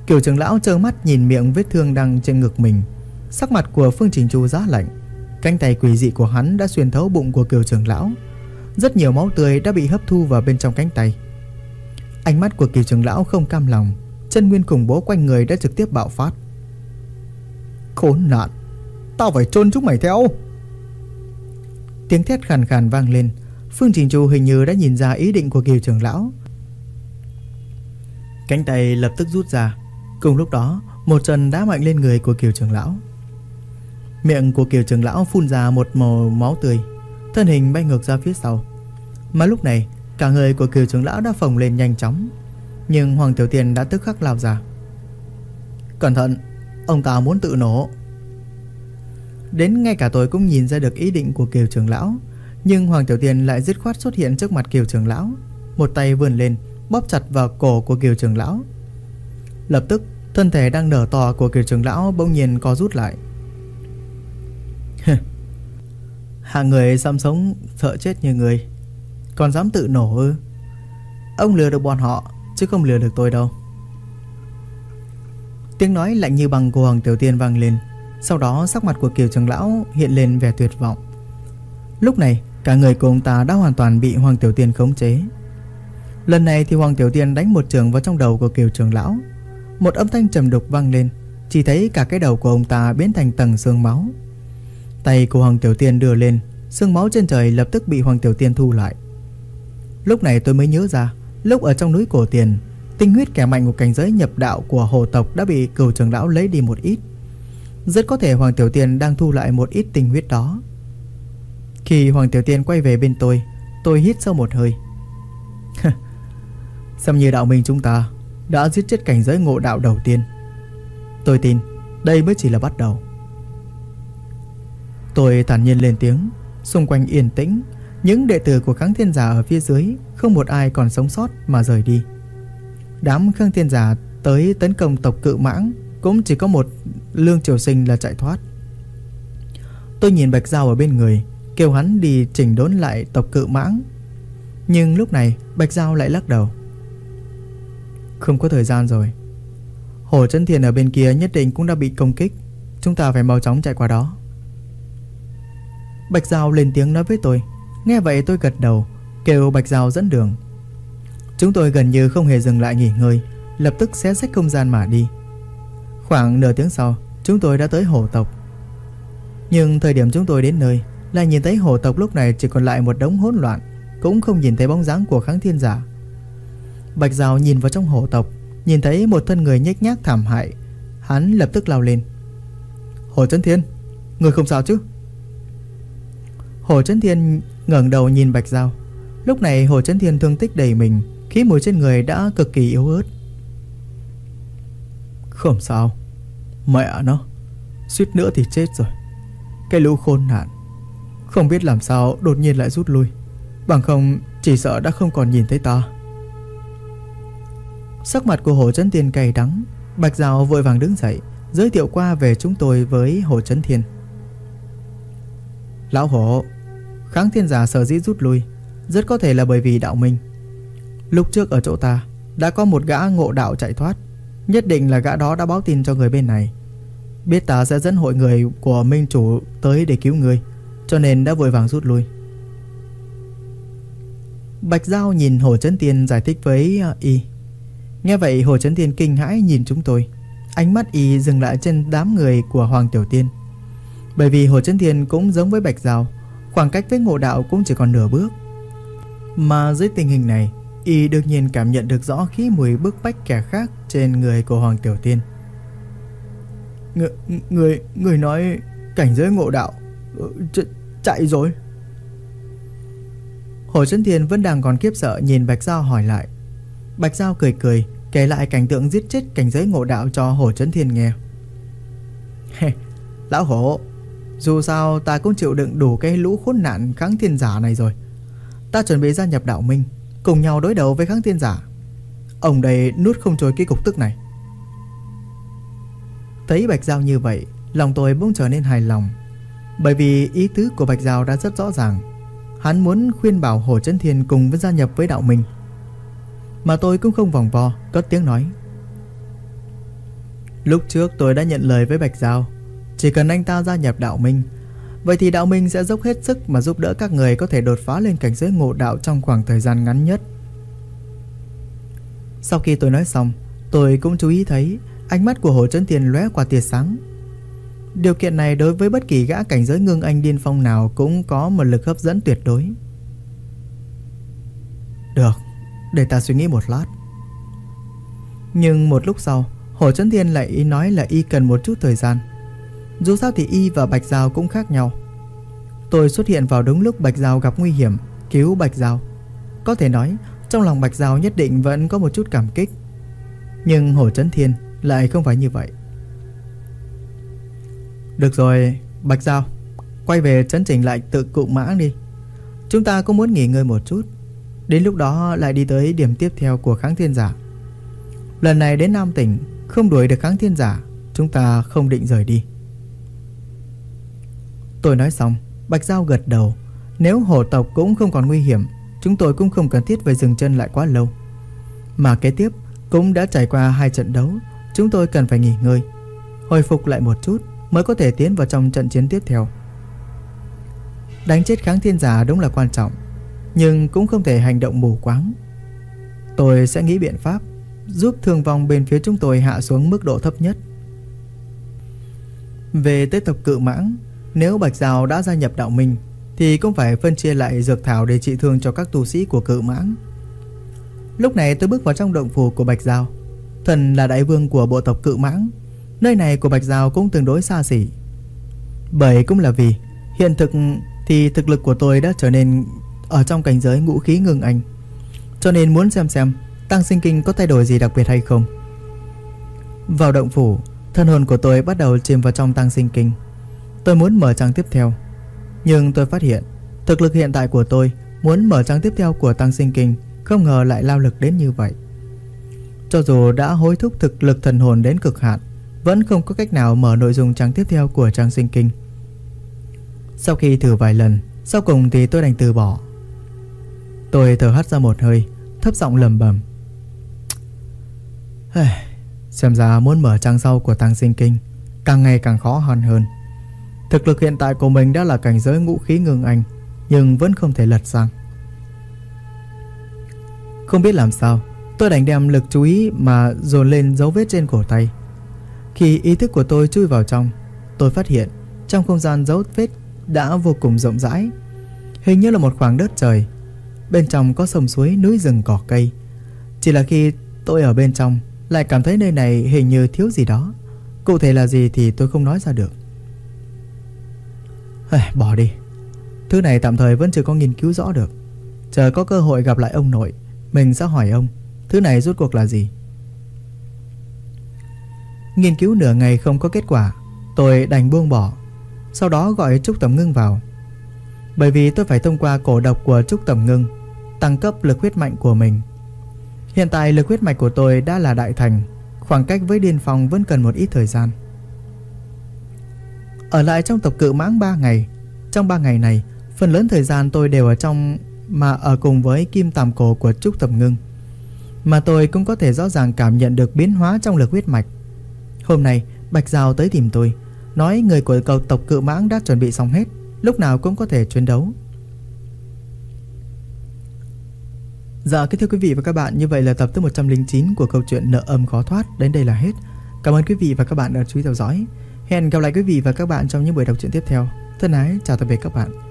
Kiều trưởng lão trơ mắt nhìn miệng vết thương đang trên ngực mình. Sắc mặt của Phương Trình Chu giá lạnh. Cánh tay quỷ dị của hắn đã xuyên thấu bụng của Kiều trưởng lão. Rất nhiều máu tươi đã bị hấp thu vào bên trong cánh tay. Ánh mắt của Kiều trưởng lão không cam lòng. Chân nguyên khủng bố quanh người đã trực tiếp bạo phát. Khốn nạn! Tao phải trôn chúng mày theo! Tiếng thét khàn khàn vang lên. Phương Trình Chu hình như đã nhìn ra ý định của Kiều trưởng lão. Cánh tay lập tức rút ra. Cùng lúc đó, Một chân đá mạnh lên người của Kiều trưởng lão. Miệng của Kiều trưởng lão phun ra một màu máu tươi. Thân hình bay ngược ra phía sau. Mà lúc này, Cả người của Kiều trưởng lão đã phồng lên nhanh chóng. Nhưng Hoàng Tiểu Tiên đã tức khắc lao ra. Cẩn thận, Ông ta muốn tự nổ. Đến ngay cả tôi cũng nhìn ra được ý định của Kiều trưởng lão. Nhưng Hoàng Tiểu Tiên lại dứt khoát xuất hiện trước mặt Kiều trưởng lão. Một tay vươn lên, Bóp chặt vào cổ của Kiều trưởng lão. Lập tức, Thân thể đang nở to của Kiều trưởng lão Bỗng nhiên co rút lại. Hạng người xăm sống, sợ chết như người. Còn dám tự nổ ư? Ông lừa được bọn họ, Chứ không lừa được tôi đâu. Tiếng nói lạnh như bằng của Hoàng Tiểu Tiên vang lên sau đó sắc mặt của Kiều trường lão hiện lên vẻ tuyệt vọng. Lúc này, cả người của ông ta đã hoàn toàn bị Hoàng Tiểu Tiên khống chế. Lần này thì Hoàng Tiểu Tiên đánh một trường vào trong đầu của Kiều trường lão. Một âm thanh trầm đục vang lên, Chỉ thấy cả cái đầu của ông ta biến thành tầng xương máu. Tay của Hoàng Tiểu Tiên đưa lên, Xương máu trên trời lập tức bị Hoàng Tiểu Tiên thu lại. Lúc này tôi mới nhớ ra, Lúc ở trong núi cổ tiền, Tinh huyết kẻ mạnh của cảnh giới nhập đạo của hồ tộc đã bị cửu trường lão lấy đi một ít rất có thể Hoàng Tiểu Tiên đang thu lại một ít tinh huyết đó. Khi Hoàng Tiểu Tiên quay về bên tôi Tôi hít sâu một hơi. Xem như đạo minh chúng ta Đã giết chết cảnh giới ngộ đạo đầu tiên. Tôi tin Đây mới chỉ là bắt đầu. Tôi thản nhiên lên tiếng, Xung quanh yên tĩnh, Những đệ tử của kháng thiên giả ở phía dưới, Không một ai còn sống sót mà rời đi. Đám kháng thiên giả tới tấn công tộc cự mãng cũng chỉ có một Lương Triều Sinh là chạy thoát. Tôi nhìn Bạch Giao ở bên người, Kêu hắn đi chỉnh đốn lại tộc cự mãng. Nhưng lúc này, Bạch Giao lại lắc đầu. Không có thời gian rồi. Hồ chân Thiền ở bên kia nhất định cũng đã bị công kích. Chúng ta phải mau chóng chạy qua đó. Bạch Giao lên tiếng nói với tôi. Nghe vậy tôi gật đầu, Kêu Bạch Giao dẫn đường. Chúng tôi gần như không hề dừng lại nghỉ ngơi, Lập tức xé sách không gian mà đi. Khoảng nửa tiếng sau, Chúng tôi đã tới hồ tộc. Nhưng thời điểm chúng tôi đến nơi Là nhìn thấy hồ tộc lúc này chỉ còn lại một đống hỗn loạn, Cũng không nhìn thấy bóng dáng của kháng thiên giả. Bạch Giao nhìn vào trong hồ tộc, Nhìn thấy một thân người nhếch nhác thảm hại, Hắn lập tức lao lên. Hồ Trấn Thiên, Người không sao chứ? Hồ Trấn Thiên ngẩng đầu nhìn Bạch Giao. Lúc này Hồ Trấn Thiên thương tích đầy mình, Khí mùi trên người đã cực kỳ yếu ớt. Không sao. Mẹ nó, Suýt nữa thì chết rồi. Cái lũ khôn nạn. Không biết làm sao đột nhiên lại rút lui. Bằng không, chỉ sợ đã không còn nhìn thấy ta. Sắc mặt của Hồ Trấn thiên cay đắng. Bạch Giao vội vàng đứng dậy, Giới thiệu qua về chúng tôi với Hồ Trấn Thiên. Lão Hồ, Kháng thiên giả sở dĩ rút lui, Rất có thể là bởi vì đạo minh. Lúc trước ở chỗ ta, Đã có một gã ngộ đạo chạy thoát. Nhất định là gã đó đã báo tin cho người bên này. Biết ta sẽ dẫn hội người của Minh Chủ tới để cứu người, Cho nên đã vội vàng rút lui. Bạch Giao nhìn Hồ Trấn Tiên giải thích với uh, y. Nghe vậy, Hồ Trấn Tiên kinh hãi nhìn chúng tôi. Ánh mắt y dừng lại trên đám người của Hoàng Tiểu Tiên. Bởi vì Hồ Trấn Tiên cũng giống với Bạch Giao, Khoảng cách với ngộ đạo cũng chỉ còn nửa bước. Mà dưới tình hình này Y đương nhiên cảm nhận được rõ khí mùi bức bách kẻ khác trên người của Hoàng Tiểu Tiên. Người, người, người nói cảnh giới ngộ đạo ừ, ch chạy rồi. Hồ Trấn Thiên vẫn đang còn kiếp sợ nhìn Bạch Giao hỏi lại. Bạch Giao cười cười kể lại cảnh tượng giết chết cảnh giới ngộ đạo cho Hồ Trấn Thiên nghe. Lão Hổ Dù sao ta cũng chịu đựng đủ cái lũ khốn nạn kháng thiên giả này rồi. Ta chuẩn bị gia nhập đạo minh Cùng nhau đối đầu với kháng tiên giả. Ông đây nuốt không trôi cái cục tức này. Thấy Bạch Giao như vậy, Lòng tôi bỗng trở nên hài lòng. Bởi vì ý tứ của Bạch Giao đã rất rõ ràng. Hắn muốn khuyên bảo Hồ Trấn Thiên cùng với gia nhập với đạo minh. Mà tôi cũng không vòng vo, Cất tiếng nói. Lúc trước tôi đã nhận lời với Bạch Giao. Chỉ cần anh ta gia nhập đạo minh Vậy thì đạo minh sẽ dốc hết sức Mà giúp đỡ các người có thể đột phá lên cảnh giới ngộ đạo Trong khoảng thời gian ngắn nhất. Sau khi tôi nói xong, Tôi cũng chú ý thấy Ánh mắt của Hồ Trấn Thiên lóe qua tia sáng. Điều kiện này đối với bất kỳ gã cảnh giới ngưng anh điên phong nào Cũng có một lực hấp dẫn tuyệt đối. Được, Để ta suy nghĩ một lát. Nhưng một lúc sau, Hồ Trấn Thiên lại ý nói là y cần một chút thời gian. Dù sao thì y và Bạch Giao cũng khác nhau. Tôi xuất hiện vào đúng lúc Bạch Giao gặp nguy hiểm, Cứu Bạch Giao. Có thể nói, Trong lòng Bạch Giao nhất định vẫn có một chút cảm kích. Nhưng Hồ Trấn Thiên lại không phải như vậy. Được rồi, Bạch Giao, Quay về chấn chỉnh lại tự cụ mãng đi. Chúng ta cũng muốn nghỉ ngơi một chút. Đến lúc đó lại đi tới điểm tiếp theo của kháng thiên giả. Lần này đến Nam tỉnh, Không đuổi được kháng thiên giả, Chúng ta không định rời đi. Tôi nói xong, Bạch Giao gật đầu. Nếu hổ tộc cũng không còn nguy hiểm, Chúng tôi cũng không cần thiết phải dừng chân lại quá lâu. Mà kế tiếp, Cũng đã trải qua hai trận đấu, Chúng tôi cần phải nghỉ ngơi. Hồi phục lại một chút Mới có thể tiến vào trong trận chiến tiếp theo. Đánh chết kháng thiên giả đúng là quan trọng, Nhưng cũng không thể hành động mù quáng. Tôi sẽ nghĩ biện pháp Giúp thương vong bên phía chúng tôi hạ xuống mức độ thấp nhất. Về tới tộc cự mãng nếu Bạch Giao đã gia nhập đạo minh, Thì cũng phải phân chia lại dược thảo để trị thương cho các tu sĩ của cự mãng. Lúc này tôi bước vào trong động phủ của Bạch Giao. Thần là đại vương của bộ tộc cự mãng, Nơi này của Bạch Giao cũng tương đối xa xỉ. Bởi cũng là vì Hiện thực thì thực lực của tôi đã trở nên Ở trong cảnh giới ngũ khí ngưng anh, Cho nên muốn xem xem Tăng sinh kinh có thay đổi gì đặc biệt hay không. Vào động phủ, Thân hồn của tôi bắt đầu chìm vào trong tăng sinh kinh. Tôi muốn mở trang tiếp theo. Nhưng tôi phát hiện, Thực lực hiện tại của tôi Muốn mở trang tiếp theo của tăng sinh kinh Không ngờ lại lao lực đến như vậy. Cho dù đã hối thúc thực lực thần hồn đến cực hạn, Vẫn không có cách nào mở nội dung trang tiếp theo của trang sinh kinh. Sau khi thử vài lần, Sau cùng thì tôi đành từ bỏ. Tôi thở hắt ra một hơi, Thấp giọng lầm bầm Xem ra muốn mở trang sau của tăng sinh kinh Càng ngày càng khó hơn hơn. Thực lực hiện tại của mình đã là cảnh giới ngũ khí ngưng anh Nhưng vẫn không thể lật sang. Không biết làm sao Tôi đành đem lực chú ý mà dồn lên dấu vết trên cổ tay. Khi ý thức của tôi chui vào trong Tôi phát hiện trong không gian dấu vết đã vô cùng rộng rãi. Hình như là một khoảng đất trời Bên trong có sông suối, núi rừng, cỏ cây. Chỉ là khi tôi ở bên trong Lại cảm thấy nơi này hình như thiếu gì đó. Cụ thể là gì thì tôi không nói ra được. Bỏ đi. Thứ này tạm thời vẫn chưa có nghiên cứu rõ được. Chờ có cơ hội gặp lại ông nội, Mình sẽ hỏi ông, Thứ này rốt cuộc là gì? Nghiên cứu nửa ngày không có kết quả, Tôi đành buông bỏ, Sau đó gọi Trúc Tầm Ngưng vào. Bởi vì tôi phải thông qua cổ độc của Trúc Tầm Ngưng, Tăng cấp lực huyết mạnh của mình. Hiện tại lực huyết mạch của tôi đã là đại thành, Khoảng cách với điên phong vẫn cần một ít thời gian. Ở lại trong tộc cự mãng 3 ngày Trong 3 ngày này Phần lớn thời gian tôi đều ở trong Mà ở cùng với kim tàm cổ của Trúc Tầm Ngưng mà tôi cũng có thể rõ ràng cảm nhận được biến hóa trong lực huyết mạch Hôm nay Bạch Giao tới tìm tôi Nói người của cầu tộc cự mãng đã chuẩn bị xong hết lúc nào cũng có thể chiến đấu. Dạ kính thưa quý vị và các bạn, như vậy là tập thứ 109 của câu chuyện Nợ âm khó thoát đến đây là hết. Cảm ơn quý vị và các bạn đã chú ý theo dõi. Hẹn gặp lại quý vị và các bạn trong những buổi đọc truyện tiếp theo. Thân ái, chào tạm biệt các bạn.